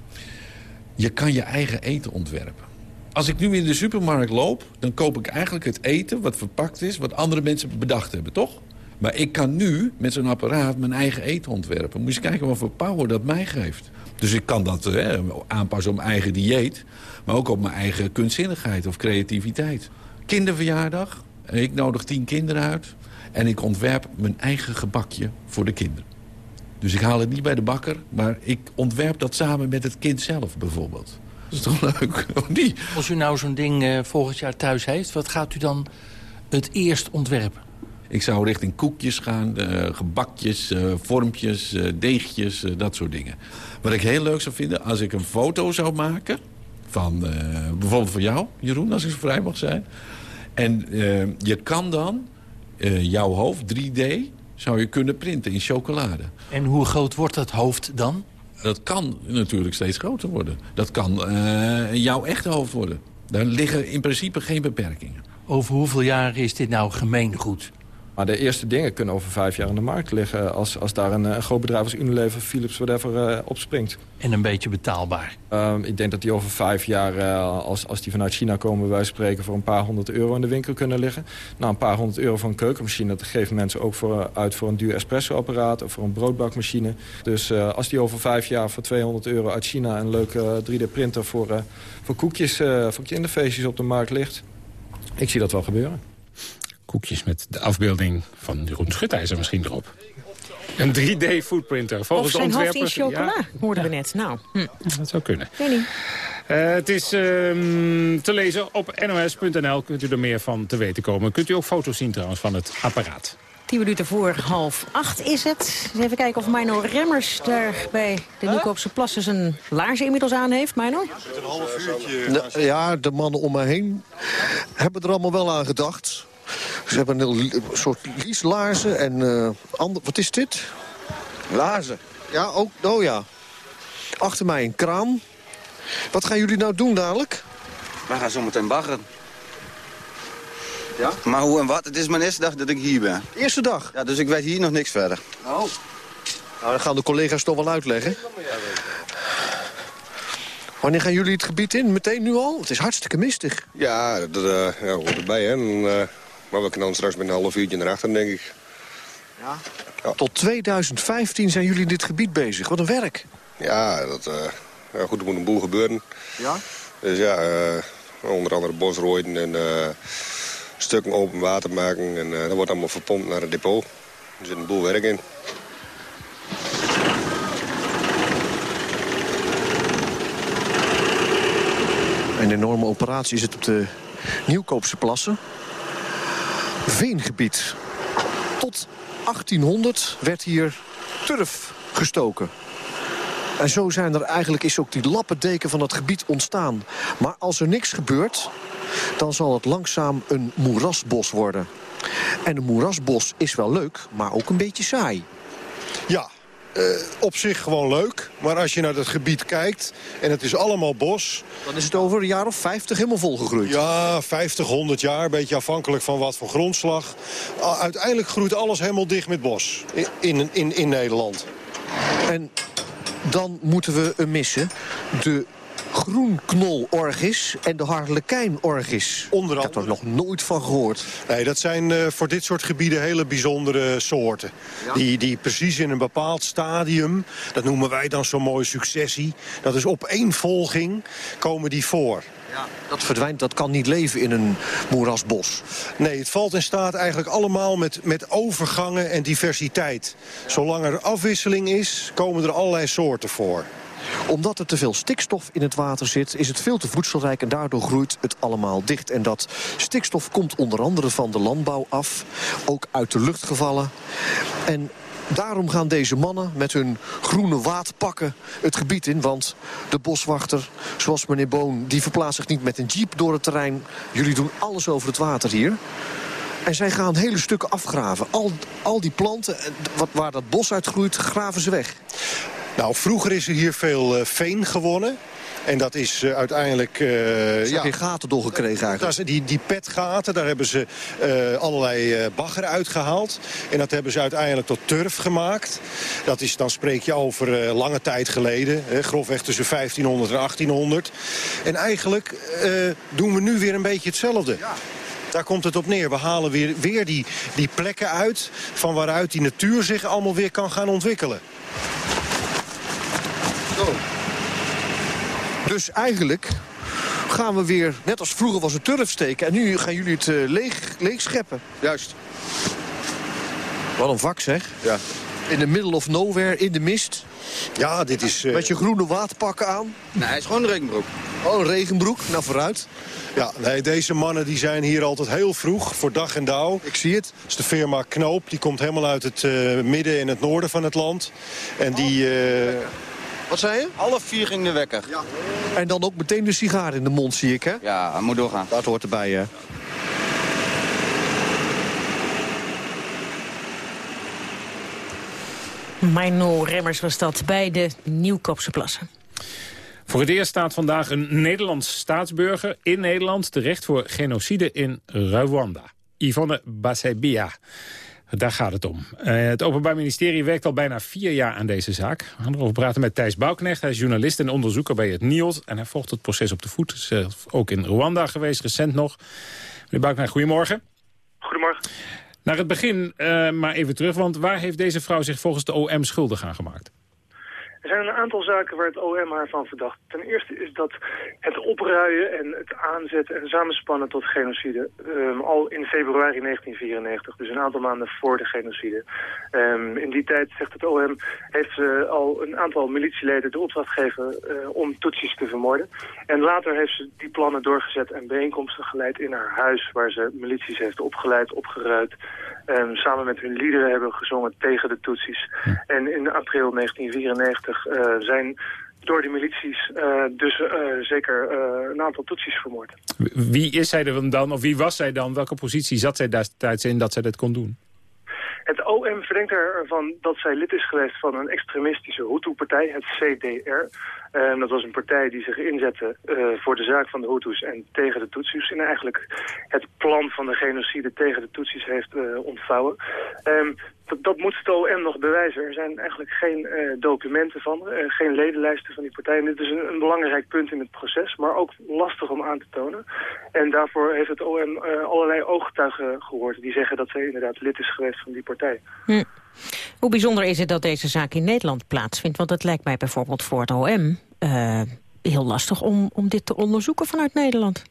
Je kan je eigen eten ontwerpen. Als ik nu in de supermarkt loop, dan koop ik eigenlijk het eten wat verpakt is... wat andere mensen bedacht hebben, toch? Maar ik kan nu met zo'n apparaat mijn eigen eten ontwerpen. Moet je kijken wat voor power dat mij geeft. Dus ik kan dat hè, aanpassen op mijn eigen dieet... maar ook op mijn eigen kunstzinnigheid of creativiteit. Kinderverjaardag, ik nodig tien kinderen uit... en ik ontwerp mijn eigen gebakje voor de kinderen. Dus ik haal het niet bij de bakker, maar ik ontwerp dat samen met het kind zelf bijvoorbeeld. Dat is toch leuk, of niet? Als u nou zo'n ding uh, volgend jaar thuis heeft, wat gaat u dan het eerst ontwerpen? Ik zou richting koekjes gaan, uh, gebakjes, uh, vormpjes, deegjes, dat soort dingen. Wat ik heel leuk zou vinden, als ik een foto zou maken... van bijvoorbeeld van jou, Jeroen, als ik zo vrij mag zijn... en je kan dan jouw hoofd, 3D, zou je kunnen printen in chocolade. En hoe groot wordt dat hoofd dan? Dat kan natuurlijk steeds groter worden. Dat kan jouw echte hoofd worden. Daar liggen in principe geen beperkingen. Over hoeveel jaar is dit nou gemeengoed? Maar de eerste dingen kunnen over vijf jaar in de markt liggen... als, als daar een, een groot bedrijf als Unilever, Philips, whatever, uh, opspringt. En een beetje betaalbaar? Um, ik denk dat die over vijf jaar, uh, als, als die vanuit China komen... wij spreken voor een paar honderd euro in de winkel kunnen liggen. Nou, een paar honderd euro voor een keukenmachine... dat geven mensen ook voor, uit voor een duur espresso-apparaat... of voor een broodbakmachine. Dus uh, als die over vijf jaar voor 200 euro uit China... een leuke 3D-printer voor, voor koekjes, voor kinderfeestjes op de markt ligt... ik zie dat wel gebeuren koekjes met de afbeelding van Jeroen Schutijzer misschien erop. Een 3D-foodprinter. Volgens of zijn hoofd in chocola, ja. hoorden we net. Nou, hm. Dat zou kunnen. Uh, het is uh, te lezen op nos.nl. Kunt u er meer van te weten komen. Kunt u ook foto's zien trouwens van het apparaat. Tien minuten voor half acht is het. Eens even kijken of Mino Remmers daar bij de Nieuwkoopse Plassen zijn laarzen inmiddels aan heeft. Mino? Een half uurtje. Ja, de mannen om me heen hebben er allemaal wel aan gedacht. Ze hebben een soort lieslaarzen en... Uh, ander, wat is dit? Laarzen. Ja, ook, oh ja. Achter mij een kraan. Wat gaan jullie nou doen dadelijk? Wij gaan zo meteen baggen. Ja? Maar hoe en wat? Het is mijn eerste dag dat ik hier ben. Eerste dag? Ja, dus ik weet hier nog niks verder. Oh. Nou, dan gaan de collega's toch wel uitleggen. Wanneer gaan jullie het gebied in? Meteen nu al? Het is hartstikke mistig. Ja, dat uh, ja, hoort erbij, hè. En, uh, maar we kunnen dan straks met een half uurtje naar achter, denk ik. Ja. ja. Tot 2015 zijn jullie in dit gebied bezig. Wat een werk. Ja, dat, uh, ja, goed, er moet een boel gebeuren. Ja? Dus ja, onder andere bosrooien en stukken open water maken. En dat wordt allemaal verpompt naar het depot. Er zit een boel werk in. Een enorme operatie is het op de Nieuwkoopse plassen. Veengebied. Tot 1800 werd hier turf gestoken. En zo zijn er eigenlijk is ook die lappendeken van het gebied ontstaan. Maar als er niks gebeurt, dan zal het langzaam een moerasbos worden. En een moerasbos is wel leuk, maar ook een beetje saai. Ja, uh, op zich gewoon leuk. Maar als je naar het gebied kijkt en het is allemaal bos... Dan is het over een jaar of 50 helemaal volgegroeid. Ja, 50, 100 jaar. Een beetje afhankelijk van wat voor grondslag. Uh, uiteindelijk groeit alles helemaal dicht met bos. In, in, in, in Nederland. En dan moeten we een missen. De groenknolorgis en de harlekijnorgis. Onder Ik heb er nog nooit van gehoord. Nee, dat zijn uh, voor dit soort gebieden hele bijzondere soorten. Ja. Die, die precies in een bepaald stadium, dat noemen wij dan zo'n mooie successie... dat is opeenvolging, komen die voor. Ja, dat verdwijnt, dat kan niet leven in een moerasbos. Nee, het valt in staat eigenlijk allemaal met, met overgangen en diversiteit. Zolang er afwisseling is, komen er allerlei soorten voor omdat er te veel stikstof in het water zit, is het veel te voedselrijk... en daardoor groeit het allemaal dicht. En dat stikstof komt onder andere van de landbouw af. Ook uit de lucht gevallen. En Daarom gaan deze mannen met hun groene waadpakken het gebied in. Want de boswachter, zoals meneer Boon, die verplaatst zich niet met een jeep door het terrein. Jullie doen alles over het water hier. En zij gaan hele stukken afgraven. Al, al die planten, wat, waar dat bos uitgroeit, graven ze weg. Nou, vroeger is er hier veel uh, veen gewonnen. En dat is uh, uiteindelijk... Uh, gaten doorgekregen eigenlijk. Dat die, die petgaten, daar hebben ze uh, allerlei bagger uitgehaald. En dat hebben ze uiteindelijk tot turf gemaakt. Dat is, dan spreek je over lange tijd geleden. Hè, grofweg tussen 1500 en 1800. En eigenlijk doen we nu weer een beetje hetzelfde. Ja. Daar komt het op neer. We halen weer, weer die, die plekken uit... van waaruit die natuur zich allemaal weer kan gaan ontwikkelen. Zo. Dus eigenlijk gaan we weer, net als vroeger was het turf steken... en nu gaan jullie het uh, leeg, leeg scheppen. Juist. Wat een vak zeg. Ja. In the middle of nowhere, in de mist. Ja, dit is... Uh... Met je groene waterpakken aan. Nee, hij is gewoon een regenbroek. Oh, een regenbroek. Nou, vooruit. Ja, nee, deze mannen die zijn hier altijd heel vroeg, voor dag en dauw. Ik zie het. Dat is de firma Knoop, die komt helemaal uit het eh, midden en het noorden van het land. En die... eh, Wat zei je? Half vier ging de wekker. Ja, En dan ook meteen de sigaar in de mond, zie ik, hè? ja hij moet doorgaan. Dat hoort erbij, hè? Mino Remmers was dat bij de Nieuwkoopse plassen. Voor het eerst staat vandaag een Nederlands staatsburger in Nederland... terecht voor genocide in Rwanda. Yvonne Basebia. Daar gaat het om. Eh, het Openbaar Ministerie werkt al bijna vier jaar aan deze zaak. We gaan erover praten met Thijs Bouwknecht. Hij is journalist en onderzoeker bij het NIOD. En hij volgt het proces op de voet. Is zelf ook in Rwanda geweest, recent nog. Meneer Bouwknecht, goedemorgen. Goedemorgen. Naar het begin eh, maar even terug, want waar heeft deze vrouw zich volgens de OM schuldig aan gemaakt? Er zijn een aantal zaken waar het OM haar van verdacht. Ten eerste is dat het opruien en het aanzetten en samenspannen tot genocide... ehm, al in februari 1994, dus een aantal maanden voor de genocide. Ehm, in die tijd, zegt het OM, heeft ze al een aantal militieleden de opdracht gegeven eh, om Tutsis te vermoorden. En later heeft ze die plannen doorgezet en bijeenkomsten geleid in haar huis... waar ze milities heeft opgeleid, opgeruid... ehm, samen met hun liederen hebben gezongen tegen de Tutsis. En in april 1994 eh, zijn door die milities eh, dus eh, zeker een aantal Tutsis vermoord. Wie is zij er dan, of wie was zij dan? Welke positie zat zij destijds in dat zij dat kon doen? Het OM verdenkt ervan dat zij lid is geweest van een extremistische Hutu-partij, het CDR. En dat was een partij die zich inzette voor de zaak van de Hutus en tegen de Tutsis. En eigenlijk het plan van de genocide tegen de Tutsis heeft eh, ontvouwen. Ehm, dat, dat moet het OM nog bewijzen. Er zijn eigenlijk geen eh, documenten van, eh, geen ledenlijsten van die partij. En dit is een, belangrijk punt in het proces, maar ook lastig om aan te tonen. En daarvoor heeft het OM eh, allerlei ooggetuigen gehoord die zeggen dat zij inderdaad lid is geweest van die partij. Hm. Hoe bijzonder is het dat deze zaak in Nederland plaatsvindt? Want het lijkt mij bijvoorbeeld voor het OM heel lastig om, om dit te onderzoeken vanuit Nederland.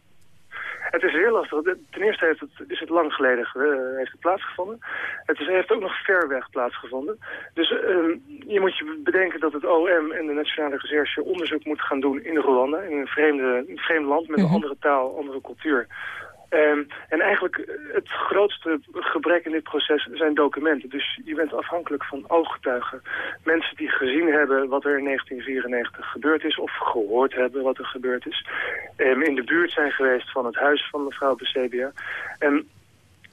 Het is heel lastig. Ten eerste heeft het, is het lang geleden eh, heeft het plaatsgevonden. Het is, heeft ook nog ver weg plaatsgevonden. Dus ehm, je moet je bedenken dat het OM en de Nationale Recherche onderzoek moet gaan doen in Rwanda. In een, vreemde, een vreemd land met een andere taal, andere cultuur. Ehm, en eigenlijk eh, het grootste gebrek in dit proces zijn documenten. Dus je bent afhankelijk van ooggetuigen. Mensen die gezien hebben wat er in 1994 gebeurd is... of gehoord hebben wat er gebeurd is. Ehm, in de buurt zijn geweest van het huis van mevrouw Besebia. En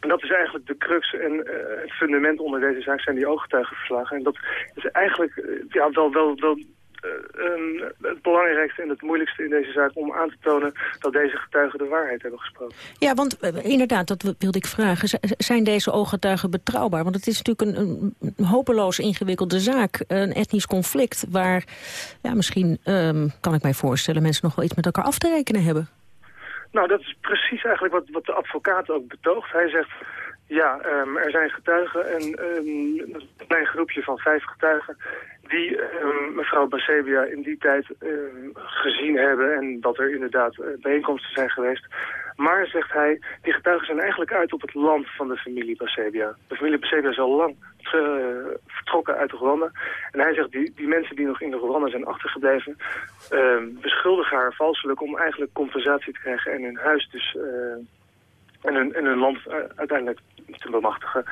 dat is eigenlijk de crux en eh, het fundament onder deze zaak zijn die ooggetuigenverslagen. En dat is eigenlijk eh, ja, wel, wel, wel eh, ehm, het belangrijkste en het moeilijkste in deze zaak om aan te tonen dat deze getuigen de waarheid hebben gesproken. Ja, want eh, inderdaad, dat wilde ik vragen. Z- Zijn deze ooggetuigen betrouwbaar? Want het is natuurlijk een, een, hopeloos ingewikkelde zaak. Een etnisch conflict waar, ja, misschien ehm, kan ik mij voorstellen... mensen nog wel iets met elkaar af te rekenen hebben. Nou, dat is precies eigenlijk wat, wat de advocaat ook betoogt. Hij zegt, ja, ehm, er zijn getuigen en een klein groepje van vijf getuigen die ehm, mevrouw Basebia in die tijd ehm, gezien hebben en dat er inderdaad eh, bijeenkomsten zijn geweest. Maar, zegt hij, die getuigen zijn eigenlijk uit op het land van de familie Basebia. De familie Basebia is al lang vertrokken uit Rwanda. En hij zegt, die, die mensen die nog in Rwanda zijn achtergebleven... ehm, beschuldigen haar valselijk om eigenlijk compensatie te krijgen en hun huis dus... en hun, land eh, uiteindelijk te bemachtigen.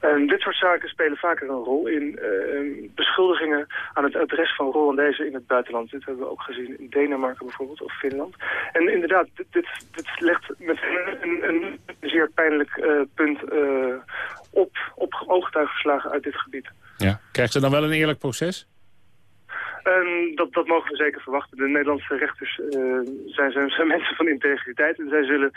En dit soort zaken spelen vaker een rol in eh, beschuldigingen aan het adres van Rwandezen in het buitenland. Dit hebben we ook gezien in Denemarken bijvoorbeeld, of Finland. En inderdaad, dit, dit, legt met een, een, zeer pijnlijk eh, punt op, op ooggetuigenverslagen uit dit gebied. Ja. Krijgt ze dan wel een eerlijk proces? En dat, dat mogen we zeker verwachten. De Nederlandse rechters eh, zijn, zijn, mensen van integriteit. En zij zullen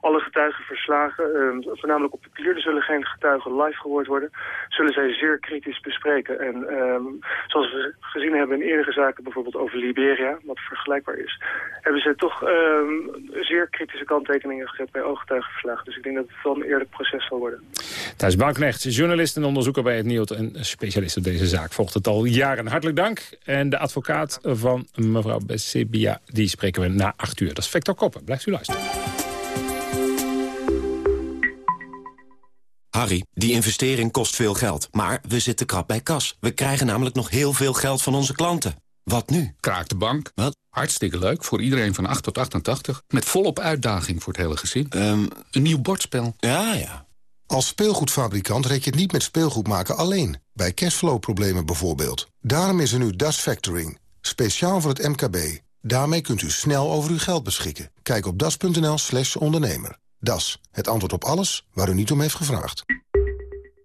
alle getuigenverslagen, eh, voornamelijk op papier, er zullen geen getuigen live gehoord worden, zullen zij zeer kritisch bespreken. En ehm, zoals we gezien hebben in eerdere zaken, bijvoorbeeld over Liberia, wat vergelijkbaar is, hebben ze toch ehm, zeer kritische kanttekeningen gezet bij ooggetuigenverslagen. Dus ik denk dat het wel een eerlijk proces zal worden. Thijs Banknecht, journalist en onderzoeker bij het NIOT... en specialist op deze zaak, volgt het al jaren. Hartelijk dank. En de advocaat van mevrouw Bessebia, die spreken we na acht uur. Dat is Vector Koppen. Blijft u luisteren. Harry, die investering kost veel geld, maar we zitten krap bij kas. We krijgen namelijk nog heel veel geld van onze klanten. Wat nu? Kraak de bank. Wat? Hartstikke leuk, voor iedereen van 8 tot 88. Met volop uitdaging voor het hele gezin. Um, een nieuw bordspel. Ja, ja. Als speelgoedfabrikant rek je het niet met speelgoed maken alleen. Bij cashflow-problemen bijvoorbeeld. Daarom is er nu Das Factoring. Speciaal voor het MKB. Daarmee kunt u snel over uw geld beschikken. Kijk op das.nl slash ondernemer. Das, het antwoord op alles waar u niet om heeft gevraagd.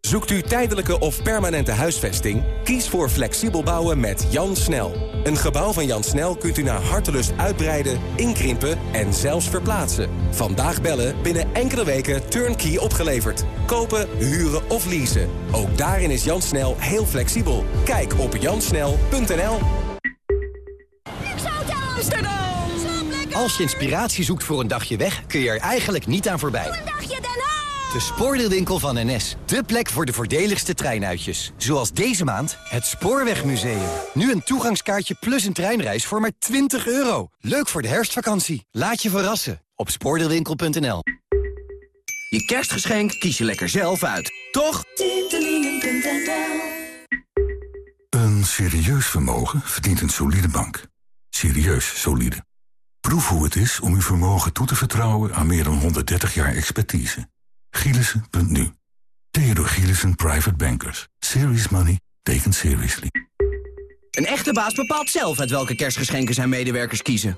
Zoekt u tijdelijke of permanente huisvesting? Kies voor flexibel bouwen met Jan Snel. Een gebouw van Jan Snel kunt u naar hartelust uitbreiden, inkrimpen en zelfs verplaatsen. Vandaag bellen, binnen enkele weken turnkey opgeleverd. Kopen, huren of leasen. Ook daarin is Jan Snel heel flexibel. Kijk op jansnel.nl Als je inspiratie zoekt voor een dagje weg, kun je er eigenlijk niet aan voorbij. De spoordeelwinkel van NS. De plek voor de voordeligste treinuitjes. Zoals deze maand het Spoorwegmuseum. Nu een toegangskaartje plus een treinreis voor maar 20 euro. Leuk voor de herfstvakantie. Laat je verrassen op spoordeelwinkel.nl. Je kerstgeschenk kies je lekker zelf uit, toch? Een serieus vermogen verdient een solide bank. Serieus solide. Proef hoe het is om uw vermogen toe te vertrouwen aan meer dan 130 jaar expertise. Gielissen.nu. Theodor Gielissen Private Bankers. Serious money taken seriously. Een echte baas bepaalt zelf uit welke kerstgeschenken zijn medewerkers kiezen.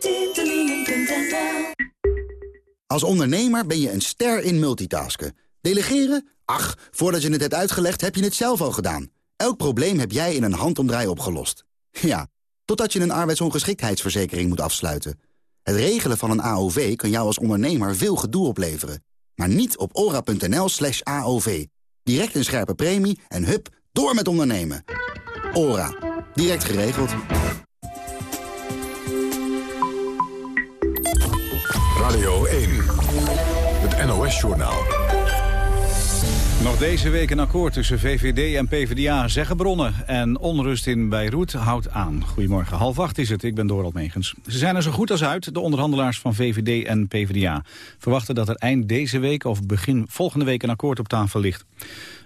Als ondernemer ben je een ster in multitasken. Delegeren? Ach, voordat je het hebt uitgelegd heb je het zelf al gedaan. Elk probleem heb jij in een handomdraai opgelost. Ja, totdat je een arbeidsongeschiktheidsverzekering moet afsluiten. Het regelen van een AOV kan jou als ondernemer veel gedoe opleveren. Maar niet op ora.nl slash AOV. Direct een scherpe premie en hup, door met ondernemen. Ora. Direct geregeld. Radio 1. Het NOS-journaal. Nog deze week een akkoord tussen VVD en PvdA, zeggen bronnen. En onrust in Beirut houdt aan. Goedemorgen, half acht is het, ik ben Dorald Megens. Ze zijn er zo goed als uit, de onderhandelaars van VVD en PvdA. Verwachten dat er eind deze week of begin volgende week een akkoord op tafel ligt.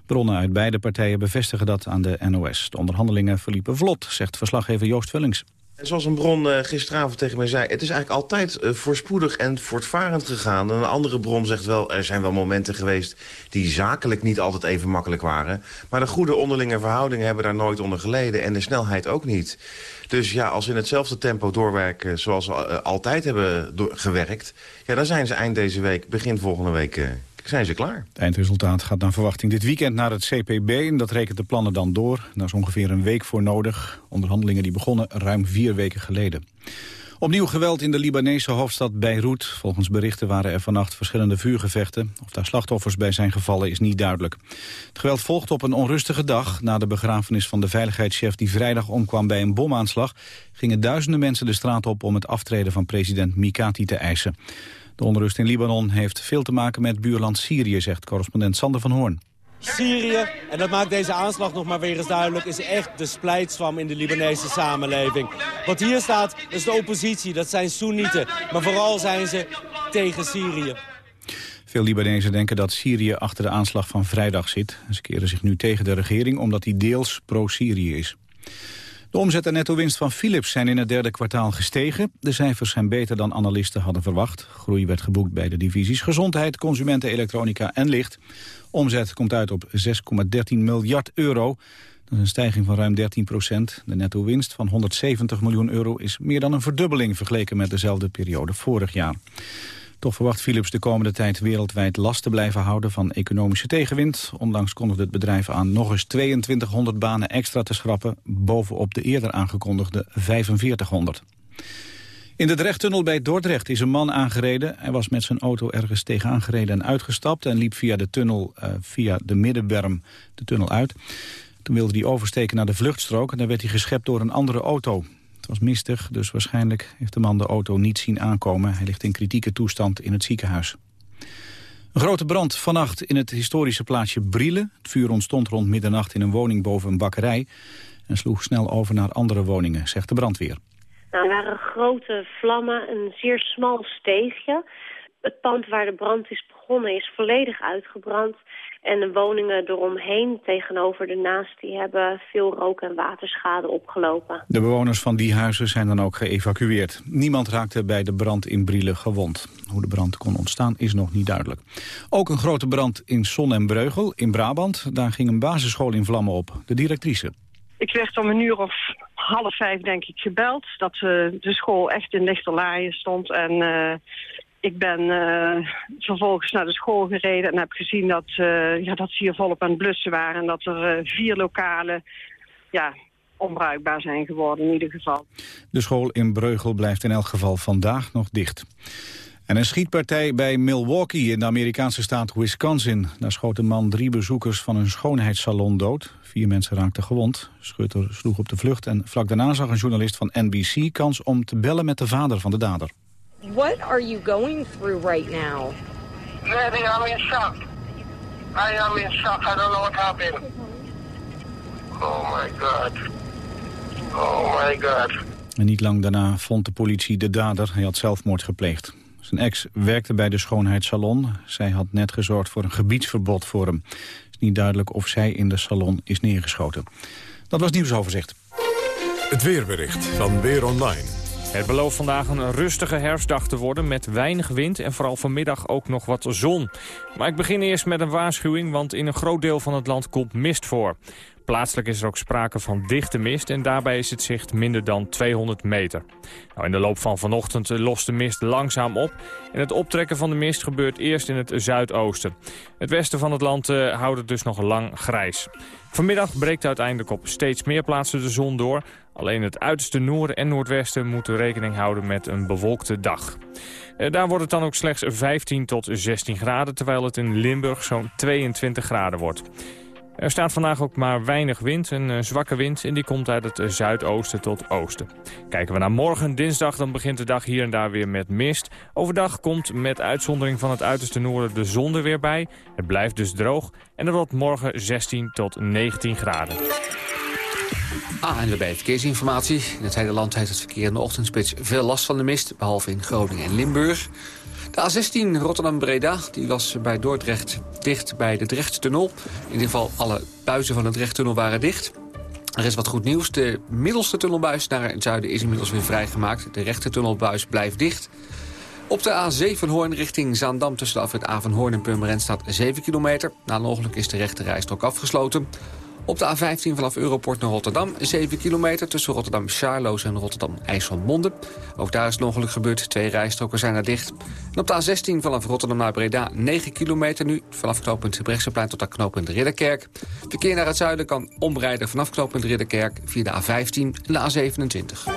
Bronnen uit beide partijen bevestigen dat aan de NOS. De onderhandelingen verliepen vlot, zegt verslaggever Joost Vullings. En zoals een bron uh, gisteravond tegen mij zei... het is eigenlijk altijd uh, voorspoedig en voortvarend gegaan. En een andere bron zegt wel... er zijn wel momenten geweest die zakelijk niet altijd even makkelijk waren. Maar de goede onderlinge verhoudingen hebben daar nooit onder geleden. En de snelheid ook niet. Dus ja, als ze in hetzelfde tempo doorwerken zoals ze uh, altijd hebben gewerkt... Ja, dan zijn ze eind deze week, begin volgende week zijn ze klaar. Het eindresultaat gaat naar verwachting dit weekend naar het CPB. En dat rekent de plannen dan door. Daar is ongeveer een week voor nodig. Onderhandelingen die begonnen ruim vier weken geleden. Opnieuw geweld in de Libanese hoofdstad Beirut. Volgens berichten waren er vannacht verschillende vuurgevechten. Of daar slachtoffers bij zijn gevallen is niet duidelijk. Het geweld volgt op een onrustige dag. Na de begrafenis van de veiligheidschef die vrijdag omkwam bij een bomaanslag... gingen duizenden mensen de straat op om het aftreden van president Mikati te eisen. De onrust in Libanon heeft veel te maken met buurland Syrië, zegt correspondent Sander van Hoorn. Syrië, en dat maakt deze aanslag nog maar weer eens duidelijk... is echt de splijtswam in de Libanese samenleving. Wat hier staat is de oppositie, dat zijn Soenieten. Maar vooral zijn ze tegen Syrië. Veel Libanezen denken dat Syrië achter de aanslag van vrijdag zit. Ze keren zich nu tegen de regering omdat die deels pro-Syrië is. De omzet en netto-winst van Philips zijn in het derde kwartaal gestegen. De cijfers zijn beter dan analisten hadden verwacht. Groei werd geboekt bij de divisies Gezondheid, Consumenten, Elektronica en Licht. Omzet komt uit op 6,13 miljard euro. Dat is een stijging van ruim 13 procent. De netto-winst van 170 miljoen euro is meer dan een verdubbeling... vergeleken met dezelfde periode vorig jaar. Toch verwacht Philips de komende tijd wereldwijd last te blijven houden van economische tegenwind. Onlangs kondigde het bedrijf aan nog eens 2200 banen extra te schrappen, bovenop de eerder aangekondigde 4500. In de Drechttunnel bij Dordrecht is een man aangereden. Hij was met zijn auto ergens tegenaan gereden en uitgestapt... en liep via de tunnel, uh, via de middenberm de tunnel uit. Toen wilde hij oversteken naar de vluchtstrook... en daar werd hij geschept door een andere auto was mistig, dus waarschijnlijk heeft de man de auto niet zien aankomen. Hij ligt in kritieke toestand in het ziekenhuis. Een grote brand vannacht in het historische plaatsje Brielen. Het vuur ontstond rond middernacht in een woning boven een bakkerij... en sloeg snel over naar andere woningen, zegt de brandweer. Nou, er waren grote vlammen, een zeer smal steegje. het pand waar de brand is begonnen is volledig uitgebrand. En de woningen eromheen tegenover de naast... die hebben veel rook- en waterschade opgelopen. De bewoners van die huizen zijn dan ook geëvacueerd. Niemand raakte bij de brand in Brielen gewond. Hoe de brand kon ontstaan is nog niet duidelijk. Ook een grote brand in Son en Breugel in Brabant. Daar ging een basisschool in vlammen op. De directrice. Ik werd om een uur of half vijf denk ik gebeld... dat uh, de school echt in lichterlaaien stond en... Uh, ik ben uh, vervolgens naar de school gereden en heb gezien dat, uh, ja, dat ze hier volop aan het blussen waren. En dat er uh, vier lokalen ja, onbruikbaar zijn geworden in ieder geval. De school in Breugel blijft in elk geval vandaag nog dicht. En een schietpartij bij Milwaukee in de Amerikaanse staat Wisconsin. Daar schoot een man drie bezoekers van een schoonheidssalon dood. Vier mensen raakten gewond. Schutter sloeg op de vlucht en vlak daarna zag een journalist van NBC kans om te bellen met de vader van de dader. What are you going through right now? Daddy, I'm in shock. I am in shock. I don't know what happened. Oh my god. Oh my god. En niet lang daarna vond de politie de dader. Hij had zelfmoord gepleegd. Zijn ex werkte bij de schoonheidssalon. Zij had net gezorgd voor een gebiedsverbod voor hem. Het is niet duidelijk of zij in de salon is neergeschoten. Dat was nieuwsoverzicht. Het weerbericht van Weer Online. Het belooft vandaag een rustige herfstdag te worden met weinig wind en vooral vanmiddag ook nog wat zon. Maar ik begin eerst met een waarschuwing, want in een groot deel van het land komt mist voor. Plaatselijk is er ook sprake van dichte mist en daarbij is het zicht minder dan 200 meter. Nou, in de loop van vanochtend lost de mist langzaam op. En het optrekken van de mist gebeurt eerst in het zuidoosten. Het westen van het land uh, houdt het dus nog lang grijs. Vanmiddag breekt uiteindelijk op steeds meer plaatsen de zon door. Alleen het uiterste noorden en noordwesten moeten rekening houden met een bewolkte dag. Uh, daar wordt het dan ook slechts 15 tot 16 graden, terwijl het in Limburg zo'n 22 graden wordt. Er staat vandaag ook maar weinig wind, een uh, zwakke wind... en die komt uit het zuidoosten tot oosten. Kijken we naar morgen, dinsdag, dan begint de dag hier en daar weer met mist. Overdag komt met uitzondering van het uiterste noorden de zon er weer bij. Het blijft dus droog en er wordt morgen 16 tot 19 graden. Ah, en bij verkeersinformatie. In het hele land heeft het verkeer in de ochtendspits veel last van de mist... behalve in Groningen en Limburg. De A16 Rotterdam-Breda was bij Dordrecht dicht bij de Drechttunnel. In ieder geval alle buizen van de Drechttunnel waren dicht. Er is wat goed nieuws. De middelste tunnelbuis naar het zuiden is inmiddels weer vrijgemaakt. De rechte tunnelbuis blijft dicht. Op de A7 Hoorn richting Zaandam tussen de afrit Avenhoorn en Purmerend staat 7 kilometer. Na een is de rechte rijstrook afgesloten. Op de A15 vanaf Europort naar Rotterdam, 7 kilometer... tussen Rotterdam-Charloes en Rotterdam-IJsselmonde. Ook daar is een ongeluk gebeurd, twee rijstroken zijn er dicht. En op de A16 vanaf Rotterdam naar Breda, 9 kilometer nu... vanaf knooppunt Brechtseplein tot aan knooppunt Ridderkerk. Verkeer naar het zuiden kan omrijden vanaf knooppunt Ridderkerk... via de A15 en de A27.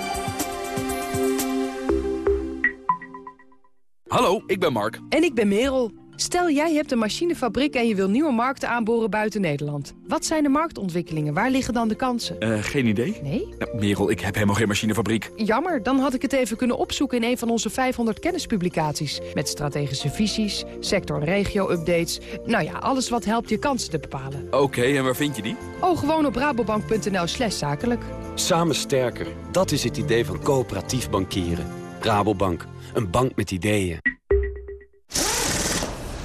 Hallo, ik ben Mark. En ik ben Merel. Stel, jij hebt een machinefabriek en je wil nieuwe markten aanboren buiten Nederland. Wat zijn de marktontwikkelingen? Waar liggen dan de kansen? Uh, geen idee. Nee? Nou, Merel, ik heb helemaal geen machinefabriek. Jammer, dan had ik het even kunnen opzoeken in een van onze 500 kennispublicaties. Met strategische visies, sector- en regio-updates. Nou ja, alles wat helpt je kansen te bepalen. Oké, okay, en waar vind je die? Oh, gewoon op rabobank.nl slash zakelijk. Samen sterker, dat is het idee van coöperatief bankieren. Rabobank, een bank met ideeën.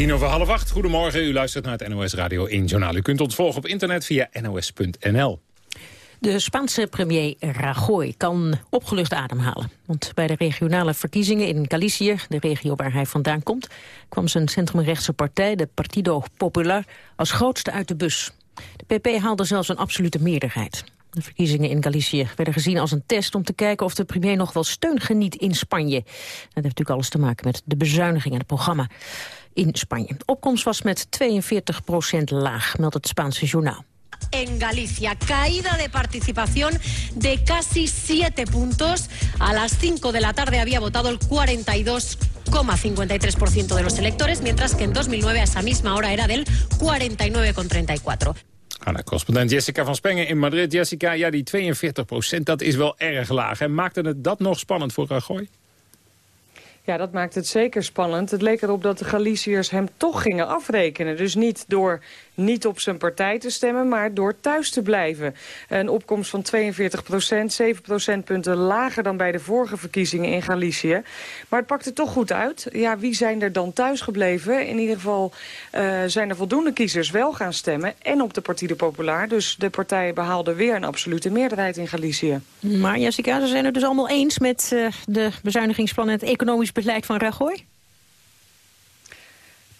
Tien over half acht. Goedemorgen, u luistert naar het NOS Radio 1 Journaal. U kunt ons volgen op internet via nos.nl. De Spaanse premier Rajoy kan opgelucht ademhalen. Want bij de regionale verkiezingen in Galicië, de regio waar hij vandaan komt... kwam zijn centrumrechtse partij, de Partido Popular, als grootste uit de bus. De PP haalde zelfs een absolute meerderheid. De verkiezingen in Galicië werden gezien als een test om te kijken of de premier nog wel steun geniet in Spanje. Dat heeft natuurlijk alles te maken met de bezuiniging en het programma in Spanje. Opkomst was met 42% laag, meldt het Spaanse journaal. en Galicia. Caída de participación de casi siete puntos. A las 5 de la tarde había votado el 42,53% de los electores, mientras que en 2009 a esa misma hora era del 49,34%. Aan correspondent Jessica van Spengen in Madrid. Jessica, ja, die 42% dat is wel erg laag. En maakte het dat nog spannend voor Rajoy? Ja, dat maakt het zeker spannend. Het leek erop dat de Galiciërs hem toch gingen afrekenen. Dus niet door niet op zijn partij te stemmen, maar door thuis te blijven. Een opkomst van 42 procent, 7 procentpunten lager dan bij de vorige verkiezingen in Galicië. Maar het pakte toch goed uit. Ja, wie zijn er dan thuis gebleven? In ieder geval uh, zijn er voldoende kiezers wel gaan stemmen en op de Partido Popular. Dus de partij behaalde weer een absolute meerderheid in Galicië. Maar Jessica, ze zijn het dus allemaal eens met uh, de bezuinigingsplannen en het economisch beleid van Rajoy?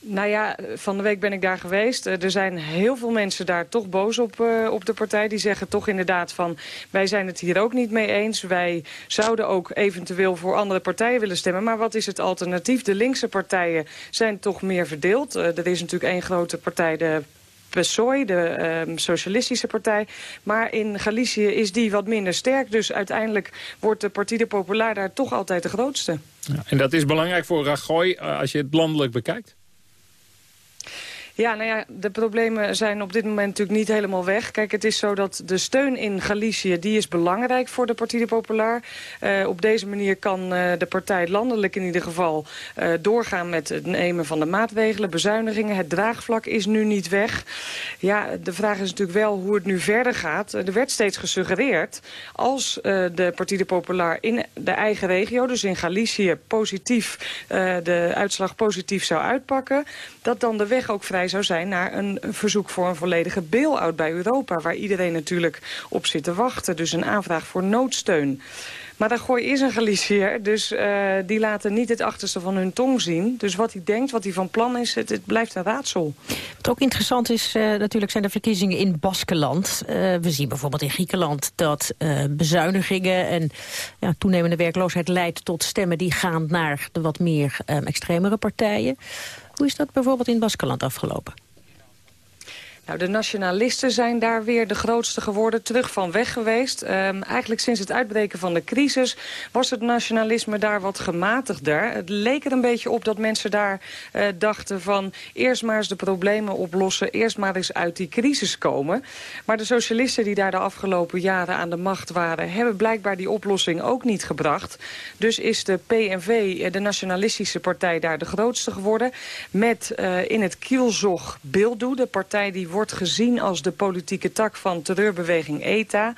Nou ja, van de week ben ik daar geweest. Eh, er zijn heel veel mensen daar toch boos op, uh, op de partij. Die zeggen toch inderdaad van, wij zijn het hier ook niet mee eens. Wij zouden ook eventueel voor andere partijen willen stemmen. Maar wat is het alternatief? De linkse partijen zijn toch meer verdeeld. Uh, er is natuurlijk één grote partij, de PSOE, de uh, socialistische partij. Maar in Galicië is die wat minder sterk. Dus uiteindelijk wordt de Partido Popular daar toch altijd de grootste. Ja, en dat is belangrijk voor Rajoy als je het landelijk bekijkt? Ja, nou ja, de problemen zijn op dit moment natuurlijk niet helemaal weg. Kijk, het is zo dat de steun in Galicië, die is belangrijk voor de Partido Popular. Uh, op deze manier kan uh, de partij landelijk in ieder geval uh, doorgaan met het nemen van de maatregelen, bezuinigingen. Het draagvlak is nu niet weg. Ja, de vraag is natuurlijk wel hoe het nu verder gaat. er werd steeds gesuggereerd, als de Partido Popular in de eigen regio, dus in Galicië, positief, de uitslag positief zou uitpakken, dat dan de weg ook vrij zou zijn naar een verzoek voor een volledige bail-out bij Europa... waar iedereen natuurlijk op zit te wachten. Dus een aanvraag voor noodsteun. Maar Rajoy is een Galiciër, dus uh, die laten niet het achterste van hun tong zien. Dus wat hij denkt, wat hij van plan is, het, blijft een raadsel. Wat ook interessant is, uh, natuurlijk zijn de verkiezingen in Baskeland. Uh, we zien bijvoorbeeld in Griekenland dat bezuinigingen en ja, toenemende werkloosheid leidt tot stemmen die gaan naar de wat meer extremere partijen. Hoe is dat bijvoorbeeld in Baskeland afgelopen? Nou, de nationalisten zijn daar weer de grootste geworden, terug van weg geweest. Um, eigenlijk sinds het uitbreken van de crisis was het nationalisme daar wat gematigder. Het leek er een beetje op dat mensen daar uh, dachten van... eerst maar eens de problemen oplossen, eerst maar eens uit die crisis komen. Maar de socialisten die daar de afgelopen jaren aan de macht waren... hebben blijkbaar die oplossing ook niet gebracht. Dus is de PNV, eh, de nationalistische partij, daar de grootste geworden. Met uh, in het kielzog Bildu, de partij die wordt wordt gezien als de politieke tak van terreurbeweging ETA.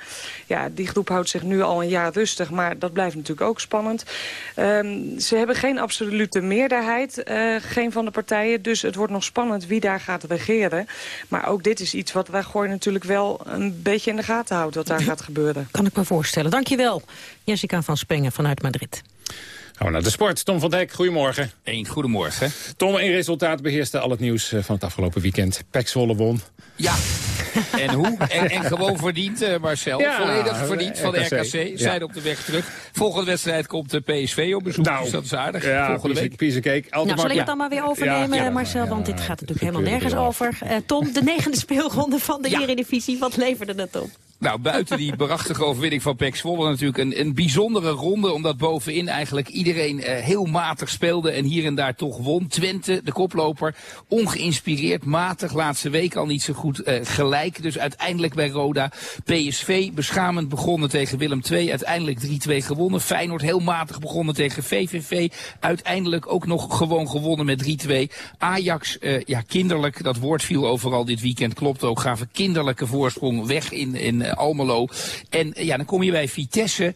Ja, die groep houdt zich nu al een jaar rustig, maar dat blijft natuurlijk ook spannend. Um, ze hebben geen absolute meerderheid, uh, geen van de partijen. Dus het wordt nog spannend wie daar gaat regeren. Maar ook dit is iets wat Rajoy natuurlijk wel een beetje in de gaten houdt... wat daar gaat gebeuren. Kan ik me voorstellen. Dankjewel, Jessica van Spengen vanuit Madrid. Gaan we naar de sport. Tom van Dijk, goedemorgen. Eén goedemorgen. Tom, in resultaat beheerste al het nieuws eh, van het afgelopen weekend. Pek Zwolle won. Ja, En hoe? En, en gewoon verdiend, uh, Marcel. Ja, Volledig verdiend van de RKC. RKC. Zijn Ja. op de weg terug. Volgende wedstrijd komt de PSV op bezoek. Nou, dus dat is aardig. Ja, Volgende week. piece cake. Nou, zal ik het dan maar weer overnemen, Marcel? Want dit gaat natuurlijk helemaal nergens over. Eh, Tom, de negende speelronde van de Eredivisie. Wat leverde het op? Nou, buiten die prachtige overwinning van PEC Zwolle natuurlijk een, een bijzondere ronde. Omdat bovenin eigenlijk iedereen eh, heel matig speelde en hier en daar toch won. Twente, de koploper, ongeïnspireerd, matig. Laatste week al niet zo goed eh, gelijk. Dus uiteindelijk bij Roda. PSV beschamend begonnen tegen Willem II. Uiteindelijk 3-2 gewonnen. Feyenoord heel matig begonnen tegen VVV. Uiteindelijk ook nog gewoon gewonnen met 3-2. Ajax, eh, ja kinderlijk, dat woord viel overal dit weekend. Klopt ook, gaven kinderlijke voorsprong weg in, in Almelo. En ja, dan kom je bij Vitesse,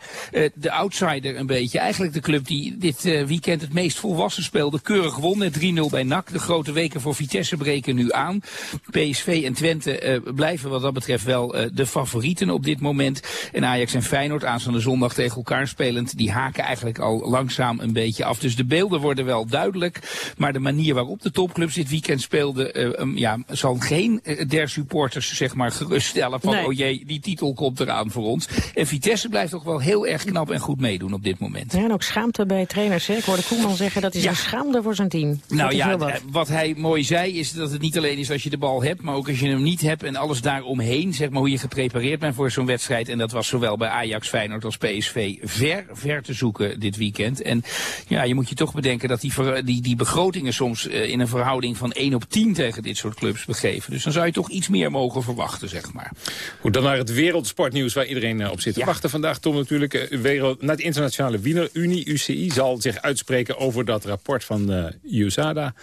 de outsider een beetje. Eigenlijk de club die dit eh, weekend het meest volwassen speelde. Keurig won met 3-0 bij NAC. De grote weken voor Vitesse breken nu aan. PSV en Twente eh, blijven wat dat betreft wel eh, de favorieten op dit moment. En Ajax en Feyenoord aanstaande zondag tegen elkaar spelend. Die haken eigenlijk al langzaam een beetje af. Dus de beelden worden wel duidelijk. Maar de manier waarop de topclubs dit weekend speelden... um, ja, zal geen der supporters zeg maar geruststellen van... Nee. oh jee, die titel komt eraan voor ons. En Vitesse blijft toch wel heel erg knap en goed meedoen op dit moment. Ja, en ook schaamte bij trainers. Hè? Ik hoorde Koeman zeggen dat hij Ja. zich schaamde voor zijn team. Nou ja, wat. eh, wat hij mooi zei is dat het niet alleen is als je de bal hebt, maar ook als je hem niet hebt en alles daaromheen, zeg maar hoe je geprepareerd bent voor zo'n wedstrijd. En dat was zowel bij Ajax, Feyenoord als PSV ver, ver te zoeken dit weekend. En ja, je moet je toch bedenken dat die, ver- die, die begrotingen soms eh, in een verhouding van 1 op 10 tegen dit soort clubs begeven. Dus dan zou je toch iets meer mogen verwachten, zeg maar. Goed, dan naar het wereldsportnieuws waar iedereen eh, op zit te wachten vandaag. Tom natuurlijk, wereld, naar de internationale wielerunie, UCI, zal zich uitspreken over dat rapport van eh USADA.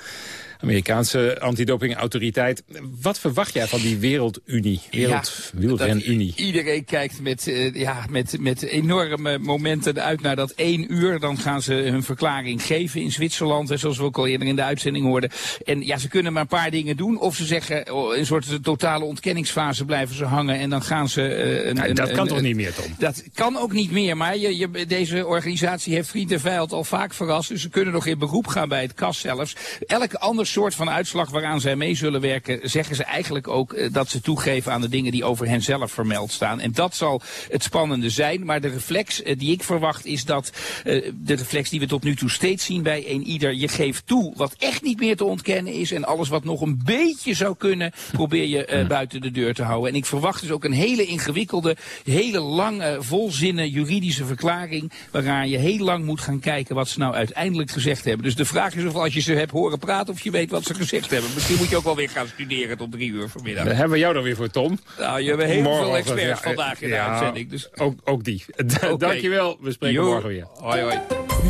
Amerikaanse antidopingautoriteit. Wat verwacht jij van die wereldunie, wereld wielrenunie? Dat i- iedereen kijkt met, eh, ja, met, met enorme momenten uit naar dat één uur. Dan gaan ze hun verklaring geven in Zwitserland. En zoals we ook al eerder in de uitzending hoorden. En ja, ze kunnen maar een paar dingen doen. Of ze zeggen, oh, een soort totale ontkenningsfase blijven ze hangen. En dan gaan ze... eh, een, Ja, een- dat kan een- toch niet meer, Tom? Dat kan ook niet meer. Maar je, je, deze organisatie heeft vriend en vijand al vaak verrast. Dus ze kunnen nog in beroep gaan bij het KAS zelfs. Elke ander soort van uitslag waaraan zij mee zullen werken... zeggen ze eigenlijk ook eh, dat ze toegeven aan de dingen die over hen zelf vermeld staan. En dat zal het spannende zijn. Maar de reflex eh, die ik verwacht is dat... eh, de reflex die we tot nu toe steeds zien bij een ieder... je geeft toe wat echt niet meer te ontkennen is... en alles wat nog een beetje zou kunnen... probeer je eh, buiten de deur te houden. En ik verwacht dus ook een hele ingewikkelde... hele lange, volzinnen juridische verklaring... waaraan je heel lang moet gaan kijken wat ze nou uiteindelijk gezegd hebben. Dus de vraag is of als je ze hebt horen praten... of je weet wat ze gezegd hebben. Misschien moet je ook wel weer gaan studeren tot drie uur vanmiddag. Daar hebben we jou dan weer voor, Tom. Nou, je hebt heel veel Morgenochtend, experts ja, vandaag in de ja, uitzending. Dus... Ook, ook die. Dankjewel, we spreken Jo. morgen weer. Hoi, hoi.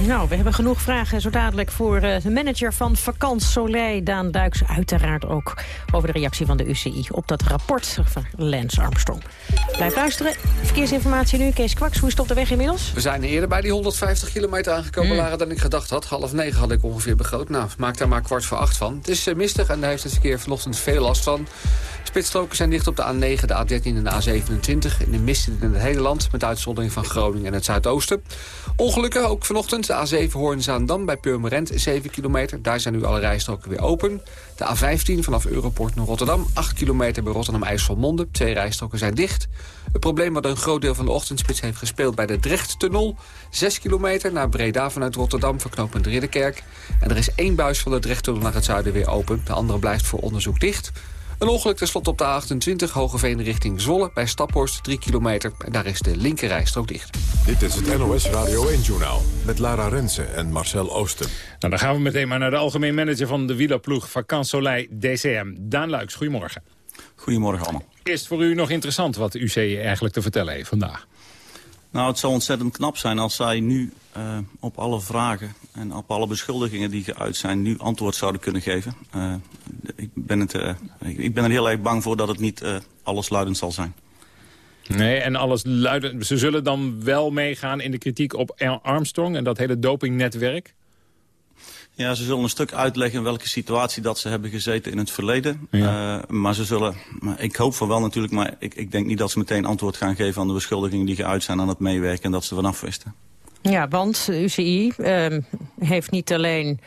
Nou, we hebben genoeg vragen zo dadelijk voor eh, de manager van Vakant Soleil, Daan Duiks. Uiteraard ook over de reactie van de UCI op dat rapport van Lance Armstrong. Blijf luisteren. Verkeersinformatie nu. Kees Kwaks, hoe is het op de weg inmiddels? We zijn eerder bij die 150 kilometer aangekomen, Hmm. dan ik gedacht had. Half negen had ik ongeveer begroot. Nou, maak daar maar kwart voor acht van. Het is eh, mistig en daar heeft het verkeer vanochtend veel last van. Spitsstroken zijn dicht op de A9, de A13 en de A27. In de mist in het hele land, met uitzondering van Groningen en het zuidoosten. Ongelukken ook vanochtend. De A7 Hoorn-Zaandam bij Purmerend, 7 kilometer. Daar zijn nu alle rijstroken weer open. De A15 vanaf Europort naar Rotterdam, 8 kilometer bij Rotterdam-IJsselmonde. Twee rijstroken zijn dicht. Het probleem wat een groot deel van de ochtendspits heeft gespeeld bij de Drechttunnel. 6 kilometer naar Breda vanuit Rotterdam, verknopend Ridderkerk. En er is één buis van de Drechttunnel naar het zuiden weer open. De andere blijft voor onderzoek dicht. Een ongeluk tenslotte op de A28, Hogeveen richting Zwolle... bij Staphorst, 3 kilometer. En daar is de linkerrijstrook dicht. Dit is het NOS Radio 1-journaal met Lara Rensen en Marcel Oosten. Nou, dan gaan we meteen maar naar de algemeen manager van de wielerploeg Vakant Soleil DCM. Daan Luiks, goedemorgen. Goedemorgen allemaal. Eerst voor u nog interessant wat de UC eigenlijk te vertellen heeft vandaag. Nou, het zou ontzettend knap zijn als zij nu eh, op alle vragen en op alle beschuldigingen die geuit zijn... nu antwoord zouden kunnen geven. Eh, ik, ben het, eh, ik, ben er heel erg bang voor dat het niet allesluidend zal zijn. Nee, en alles luiden. Ze zullen dan wel meegaan in de kritiek op Armstrong en dat hele dopingnetwerk? Ja, ze zullen een stuk uitleggen in welke situatie dat ze hebben gezeten in het verleden. Ja. Eh, maar ze zullen, maar ik hoop van wel natuurlijk, maar ik, ik denk niet dat ze meteen antwoord gaan geven aan de beschuldigingen die geuit zijn aan het meewerken en dat ze vanaf wisten. Ja, want de UCI, ehm, heeft niet alleen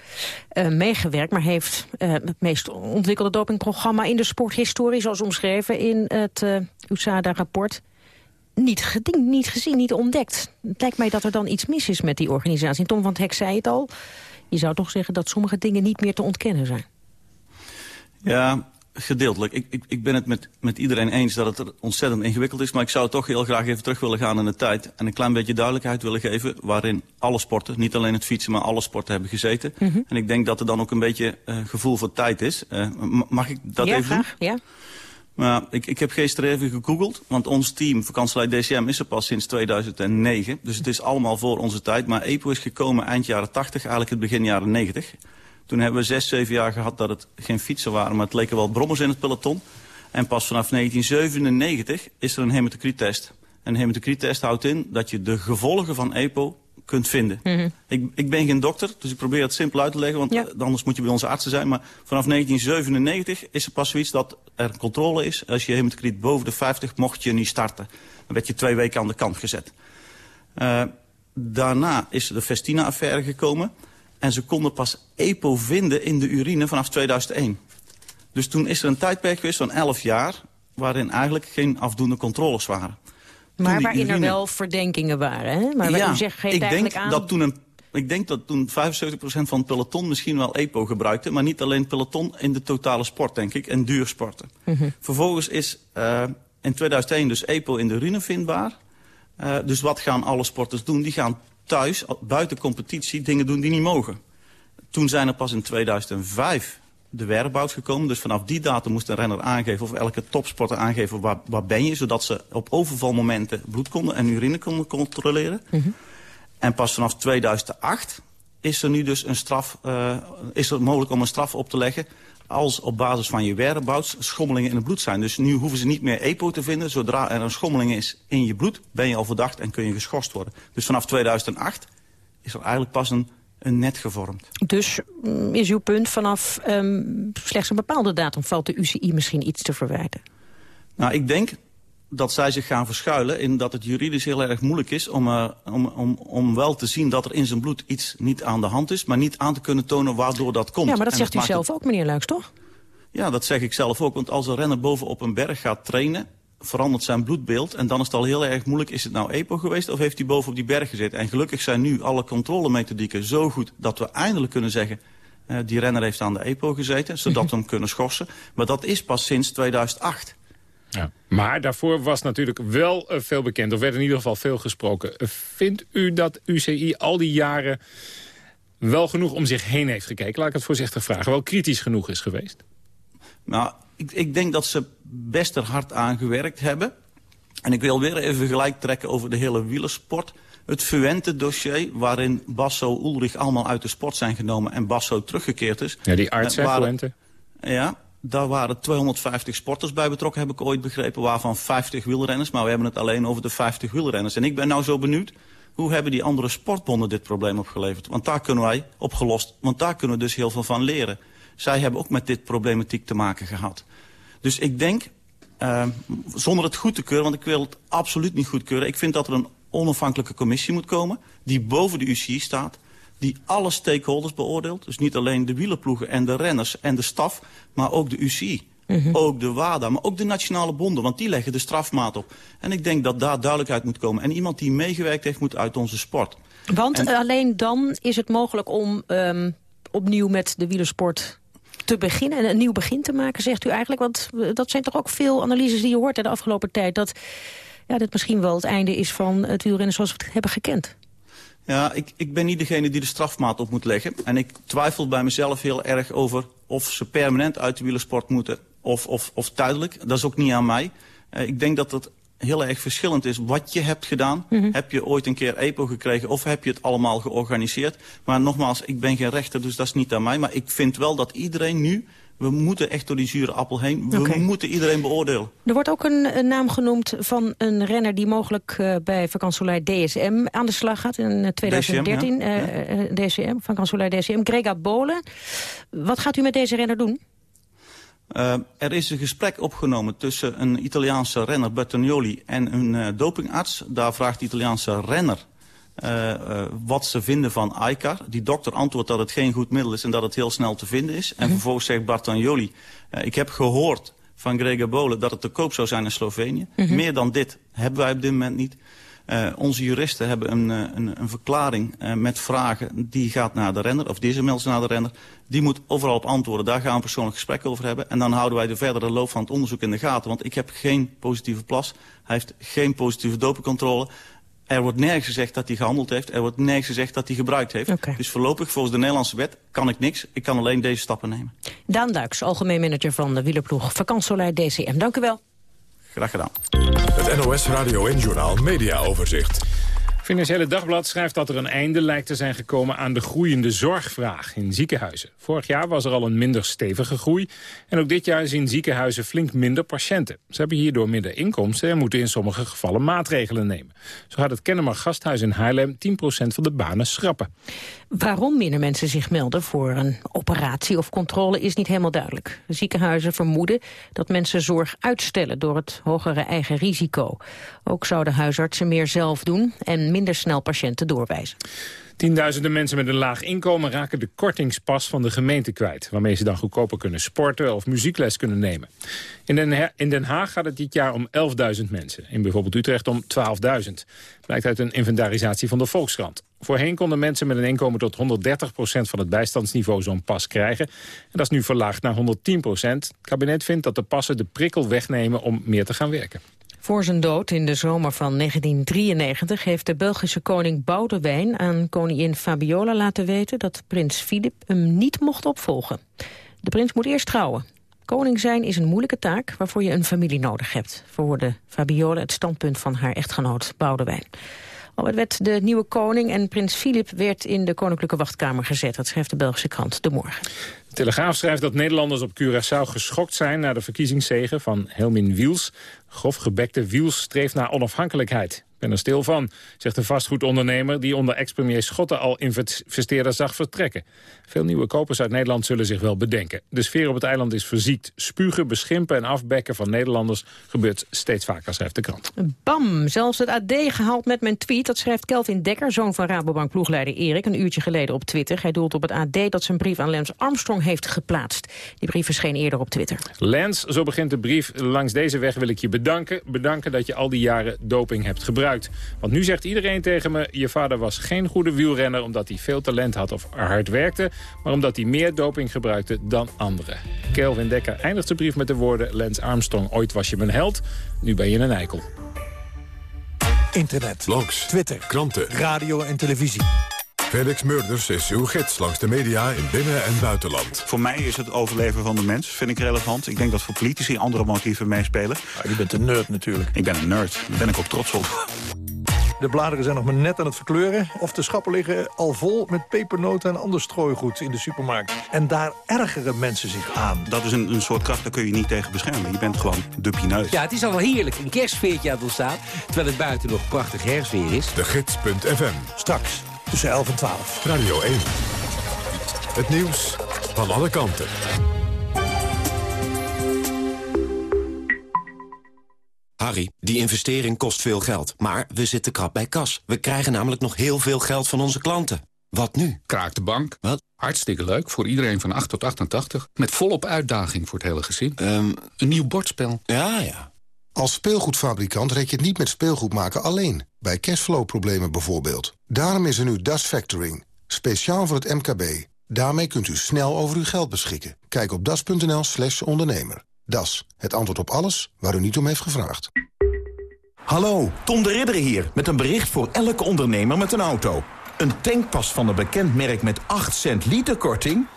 uh, meegewerkt... maar heeft uh, het meest ontwikkelde dopingprogramma in de sporthistorie... zoals omschreven in het uh, USADA-rapport... Niet, niet gezien, niet ontdekt. Het lijkt mij dat er dan iets mis is met die organisatie. Tom van het Hek zei het al. Je zou toch zeggen dat sommige dingen niet meer te ontkennen zijn. Ja, gedeeltelijk. Ik, ik, ik ben het met, met iedereen eens dat het ontzettend ingewikkeld is. Maar ik zou toch heel graag even terug willen gaan in de tijd. En een klein beetje duidelijkheid willen geven waarin alle sporten, niet alleen het fietsen, maar alle sporten hebben gezeten. Mhm. En ik denk dat er dan ook een beetje uh, gevoel voor tijd is. Uh, mag ik dat ja, even graag, doen? Ja, maar ik, ik heb gisteren even gegoogeld, want ons team, vakantielei DCM, is er pas sinds 2009. Dus het is allemaal voor onze tijd. Maar EPO is gekomen eind jaren 80, eigenlijk het begin jaren 90. Toen hebben we zes, zeven jaar gehad dat het geen fietsen waren, maar het leken wel brommers in het peloton. En pas vanaf 1997 is er een hematocriettest. En een hematocriettest houdt in dat je de gevolgen van EPO kunt vinden. Mhm. ik, ik ben geen dokter, dus ik probeer het simpel uit te leggen, want Ja. eh, anders moet je bij onze artsen zijn. Maar vanaf 1997 is er pas zoiets dat er controle is. Als je hematocriet boven de 50 mocht je niet starten. Dan werd je twee weken aan de kant gezet. Eh, daarna is de Festina-affaire gekomen. En ze konden pas EPO vinden in de urine vanaf 2001. Dus toen is er een tijdperk geweest van 11 jaar... waarin eigenlijk geen afdoende controles waren. Maar waarin er wel verdenkingen waren. Hè? Maar ja, u zegt geeft ik denk aan... dat toen een ik denk dat toen 75% van het peloton misschien wel EPO gebruikte... maar niet alleen het peloton in de totale sport, denk ik, en duursporten. Mhm. Vervolgens is eh, in 2001 dus EPO in de urine vindbaar. Eh, dus wat gaan alle sporters doen? Die gaan thuis, buiten competitie, dingen doen die niet mogen. Toen zijn er pas in 2005 de whereabouts gekomen. Dus vanaf die datum moest een renner aangeven... of elke topsporter aangeven waar, waar ben je... zodat ze op overvalmomenten bloed konden en urine konden controleren. En pas vanaf 2008 is er nu dus een straf, eh, is het mogelijk om een straf op te leggen als op basis van je whereabouts schommelingen in het bloed zijn. Dus nu hoeven ze niet meer EPO te vinden. Zodra er een schommeling is in je bloed, ben je al verdacht en kun je geschorst worden. Dus vanaf 2008 is er eigenlijk pas een, een net gevormd. Dus mm, is uw punt vanaf ehm, slechts een bepaalde datum... valt de UCI misschien iets te verwijten? Nou, ik denk dat zij zich gaan verschuilen in dat het juridisch heel erg moeilijk is... om, eh, om, om, om wel te zien dat er in zijn bloed iets niet aan de hand is... maar niet aan te kunnen tonen waardoor dat komt. Ja, maar dat En zegt u zelf ook, meneer Luiks, toch? Ja, dat zeg ik zelf ook. Want als een renner boven op een berg gaat trainen, verandert zijn bloedbeeld. En dan is het al heel erg moeilijk, is het nou EPO geweest of heeft hij boven op die berg gezeten? En gelukkig zijn nu alle controlemethodieken zo goed dat we eindelijk kunnen zeggen... eh, die renner heeft aan de EPO gezeten, zodat we hem kunnen schorsen. Maar dat is pas sinds 2008. Ja. Maar daarvoor was natuurlijk wel eh, veel bekend, of werd in ieder geval veel gesproken. Eh, Vindt u dat UCI al die jaren wel genoeg om zich heen heeft gekeken? Laat ik het voorzichtig vragen. Wel kritisch genoeg is geweest? Nou, ik, ik denk dat ze best er hard aan gewerkt hebben. En ik wil weer even gelijk trekken over de hele wielersport. Het Fuente-dossier, waarin Basso Ulrich allemaal uit de sport zijn genomen... en Basso teruggekeerd is. Ja, die arts, hè, waren- Fuente? Ja, daar waren 250 sporters bij betrokken, heb ik ooit begrepen. Waarvan 50 wielrenners, maar we hebben het alleen over de 50 wielrenners. En ik ben nou zo benieuwd, hoe hebben die andere sportbonden dit probleem opgeleverd? Want daar kunnen wij opgelost, want daar kunnen we dus heel veel van leren. Zij hebben ook met dit problematiek te maken gehad. Dus ik denk, eh, zonder het goed te keuren, want ik wil het absoluut niet goedkeuren. Ik vind dat er een onafhankelijke commissie moet komen, die boven de UCI staat die alle stakeholders beoordeelt. Dus niet alleen de wielerploegen en de renners en de staf, maar ook de UCI. Ook de WADA, maar ook de nationale bonden, want die leggen de strafmaat op. En ik denk dat daar duidelijkheid moet komen. En iemand die meegewerkt heeft, moet uit onze sport. Want En- alleen dan is het mogelijk om ehm, opnieuw met de wielersport te beginnen... en een nieuw begin te maken, zegt u eigenlijk. Want eh, dat zijn toch ook veel analyses die je hoort hè, de afgelopen tijd... dat ja, dit misschien wel het einde is van het wielrennen zoals we het hebben gekend. Ja, ik, ik ben niet degene die de strafmaat op moet leggen. En ik twijfel bij mezelf heel erg over of ze permanent uit de wielersport moeten of, of, of tijdelijk. Dat is ook niet aan mij. Eh, ik denk dat het heel erg verschillend is wat je hebt gedaan. Heb je ooit een keer EPO gekregen of heb je het allemaal georganiseerd? Maar nogmaals, ik ben geen rechter, dus dat is niet aan mij. Maar ik vind wel dat iedereen nu... We moeten echt door die zure appel heen. We moeten iedereen beoordelen. Er wordt ook een, een naam genoemd van een renner die mogelijk eh, bij vakantsoelei DSM aan de slag gaat in eh, 2013. DSM, ja. eh, eh, DSM, vakantsoelei DSM. Grega Bolen. Wat gaat u met deze renner doen? Uh, er is een gesprek opgenomen tussen een Italiaanse renner, Bertagnoli, en een uh, dopingarts. Daar vraagt de Italiaanse renner uh, uh, wat ze vinden van ICAR. Die dokter antwoordt dat het geen goed middel is en dat het heel snel te vinden is. En vervolgens zegt Bartanjoli, uh, ik heb gehoord van Gregor Bole dat het te koop zou zijn in Slovenië. Mhm. Meer dan dit hebben wij op dit moment niet. Uh, onze juristen hebben een, uh, een, een verklaring uh, met vragen. Die gaat naar de renner, of die is inmiddels naar de renner. Die moet overal op antwoorden. Daar gaan we een persoonlijk gesprek over hebben. En dan houden wij de verdere loop van het onderzoek in de gaten. Want ik heb geen positieve plas. Hij heeft geen positieve dopingcontrole. Er wordt nergens gezegd dat hij gehandeld heeft. Er wordt nergens gezegd dat hij gebruikt heeft. Okay. Dus voorlopig, volgens de Nederlandse wet, kan ik niks. Ik kan alleen deze stappen nemen. Daan Duiks, algemeen manager van de wielerploeg Vakantsolei DCM. Dank u wel. Graag gedaan. Het NOS Radio en Journaal Media Overzicht. Financiële Dagblad schrijft dat er een einde lijkt te zijn gekomen aan de groeiende zorgvraag in ziekenhuizen. Vorig jaar was er al een minder stevige groei. En ook dit jaar zien ziekenhuizen flink minder patiënten. Ze hebben hierdoor minder inkomsten en moeten in sommige gevallen maatregelen nemen. Zo gaat het Kennemer Gasthuis in Haarlem 10% van de banen schrappen. Waarom minder mensen zich melden voor een operatie of controle is niet helemaal duidelijk. De ziekenhuizen vermoeden dat mensen zorg uitstellen door het hogere eigen risico. Ook zouden huisartsen meer zelf doen en minder snel patiënten doorwijzen. Tienduizenden mensen met een laag inkomen raken de kortingspas van de gemeente kwijt. Waarmee ze dan goedkoper kunnen sporten of muziekles kunnen nemen. In Den, in Den Haag gaat het dit jaar om 11.000 mensen. In bijvoorbeeld Utrecht om 12.000. Blijkt uit een inventarisatie van de Volkskrant. Voorheen konden mensen met een inkomen tot 130% van het bijstandsniveau zo'n pas krijgen. En dat is nu verlaagd naar 110% Het kabinet vindt dat de passen de prikkel wegnemen om meer te gaan werken. Voor zijn dood in de zomer van 1993 heeft de Belgische koning Boudewijn aan koningin Fabiola laten weten dat prins Filip hem niet mocht opvolgen. De prins moet eerst trouwen. Koning zijn is een moeilijke taak waarvoor je een familie nodig hebt, verwoordde Fabiola het standpunt van haar echtgenoot Boudewijn. Al werd de nieuwe koning en prins Filip werd in de koninklijke wachtkamer gezet. Dat schrijft de Belgische krant De Morgen. Telegraaf schrijft dat Nederlanders op Curaçao geschokt zijn... na de verkiezingszegen van Helmin Wiels. Grofgebekte Wiels streeft naar onafhankelijkheid. Ik ben er stil van, zegt de vastgoedondernemer... die onder ex-premier Schotten al investeerders zag vertrekken. Veel nieuwe kopers uit Nederland zullen zich wel bedenken. De sfeer op het eiland is verziekt. Spugen, beschimpen en afbekken van Nederlanders... gebeurt steeds vaker, schrijft de krant. Bam, zelfs het AD gehaald met mijn tweet. Dat schrijft Kelvin Dekker, zoon van Rabobank-ploegleider Erik... een uurtje geleden op Twitter. Hij doelt op het AD dat zijn brief aan Lance Armstrong heeft geplaatst. Die brief verscheen eerder op Twitter. Lance, zo begint de brief. Langs deze weg wil ik je bedanken. Bedanken dat je al die jaren doping hebt gebruikt. Want nu zegt iedereen tegen me... je vader was geen goede wielrenner omdat hij veel talent had of hard werkte... maar omdat hij meer doping gebruikte dan anderen. Kelvin Dekker eindigt zijn brief met de woorden... Lance Armstrong, ooit was je mijn held, nu ben je een eikel. Internet, Blogs, Twitter, kranten, radio en televisie. Felix Murders is uw gids langs de media in binnen- en buitenland. Voor mij is het overleven van de mens, vind ik relevant. Ik denk dat voor politici andere motieven meespelen. Ja, je bent een nerd natuurlijk. Ik ben een nerd, daar ben ik ook trots op. De bladeren zijn nog maar net aan het verkleuren. Of de schappen liggen al vol met pepernoten en ander strooigoed in de supermarkt. En daar ergeren mensen zich aan. Dat is een, een soort kracht, daar kun je niet tegen beschermen. Je bent gewoon de pineut. Ja, het is al wel heerlijk. Een kerstfeertje aan het ontstaan. Terwijl het buiten nog prachtig herfstweer is. De Gids.fm. Straks tussen 11 en 12. Radio 1. Het nieuws van alle kanten. Harry, die investering kost veel geld, maar we zitten krap bij kas. We krijgen namelijk nog heel veel geld van onze klanten. Wat nu? Kraak de bank. Wat? Hartstikke leuk, voor iedereen van 8 tot 88. Met volop uitdaging voor het hele gezin. Um, Een nieuw bordspel. Ja, ja. Als speelgoedfabrikant red je het niet met speelgoed maken alleen. Bij cashflow-problemen bijvoorbeeld. Daarom is er nu Das Factoring. Speciaal voor het MKB. Daarmee kunt u snel over uw geld beschikken. Kijk op das.nl slash ondernemer. Das, het antwoord op alles waar u niet om heeft gevraagd. Hallo, Tom de Ridder hier, met een bericht voor elke ondernemer met een auto. Een tankpas van een bekend merk met 8 cent liter korting?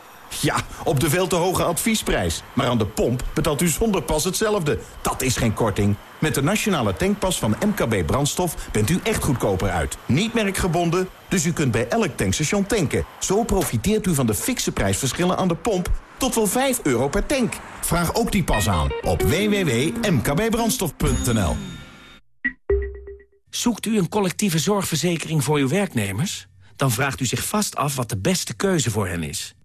Ja, op de veel te hoge adviesprijs. Maar aan de pomp betaalt u zonder pas hetzelfde. Dat is geen korting. Met de nationale tankpas van MKB Brandstof bent u echt goedkoper uit. Niet merkgebonden, dus u kunt bij elk tankstation tanken. Zo profiteert u van de fikse prijsverschillen aan de pomp tot wel 5 euro per tank. Vraag ook die pas aan op www.mkbbrandstof.nl Zoekt u een collectieve zorgverzekering voor uw werknemers? Dan vraagt u zich vast af wat de beste keuze voor hen is.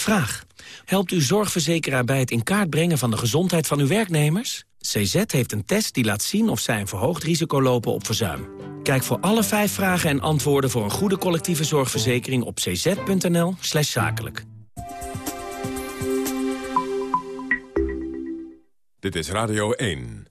Vraag. Helpt uw zorgverzekeraar bij het in kaart brengen van de gezondheid van uw werknemers? CZ heeft een test die laat zien of zij een verhoogd risico lopen op verzuim. Kijk voor alle vijf vragen en antwoorden voor een goede collectieve zorgverzekering op cz.nl slash zakelijk. Dit is Radio 1.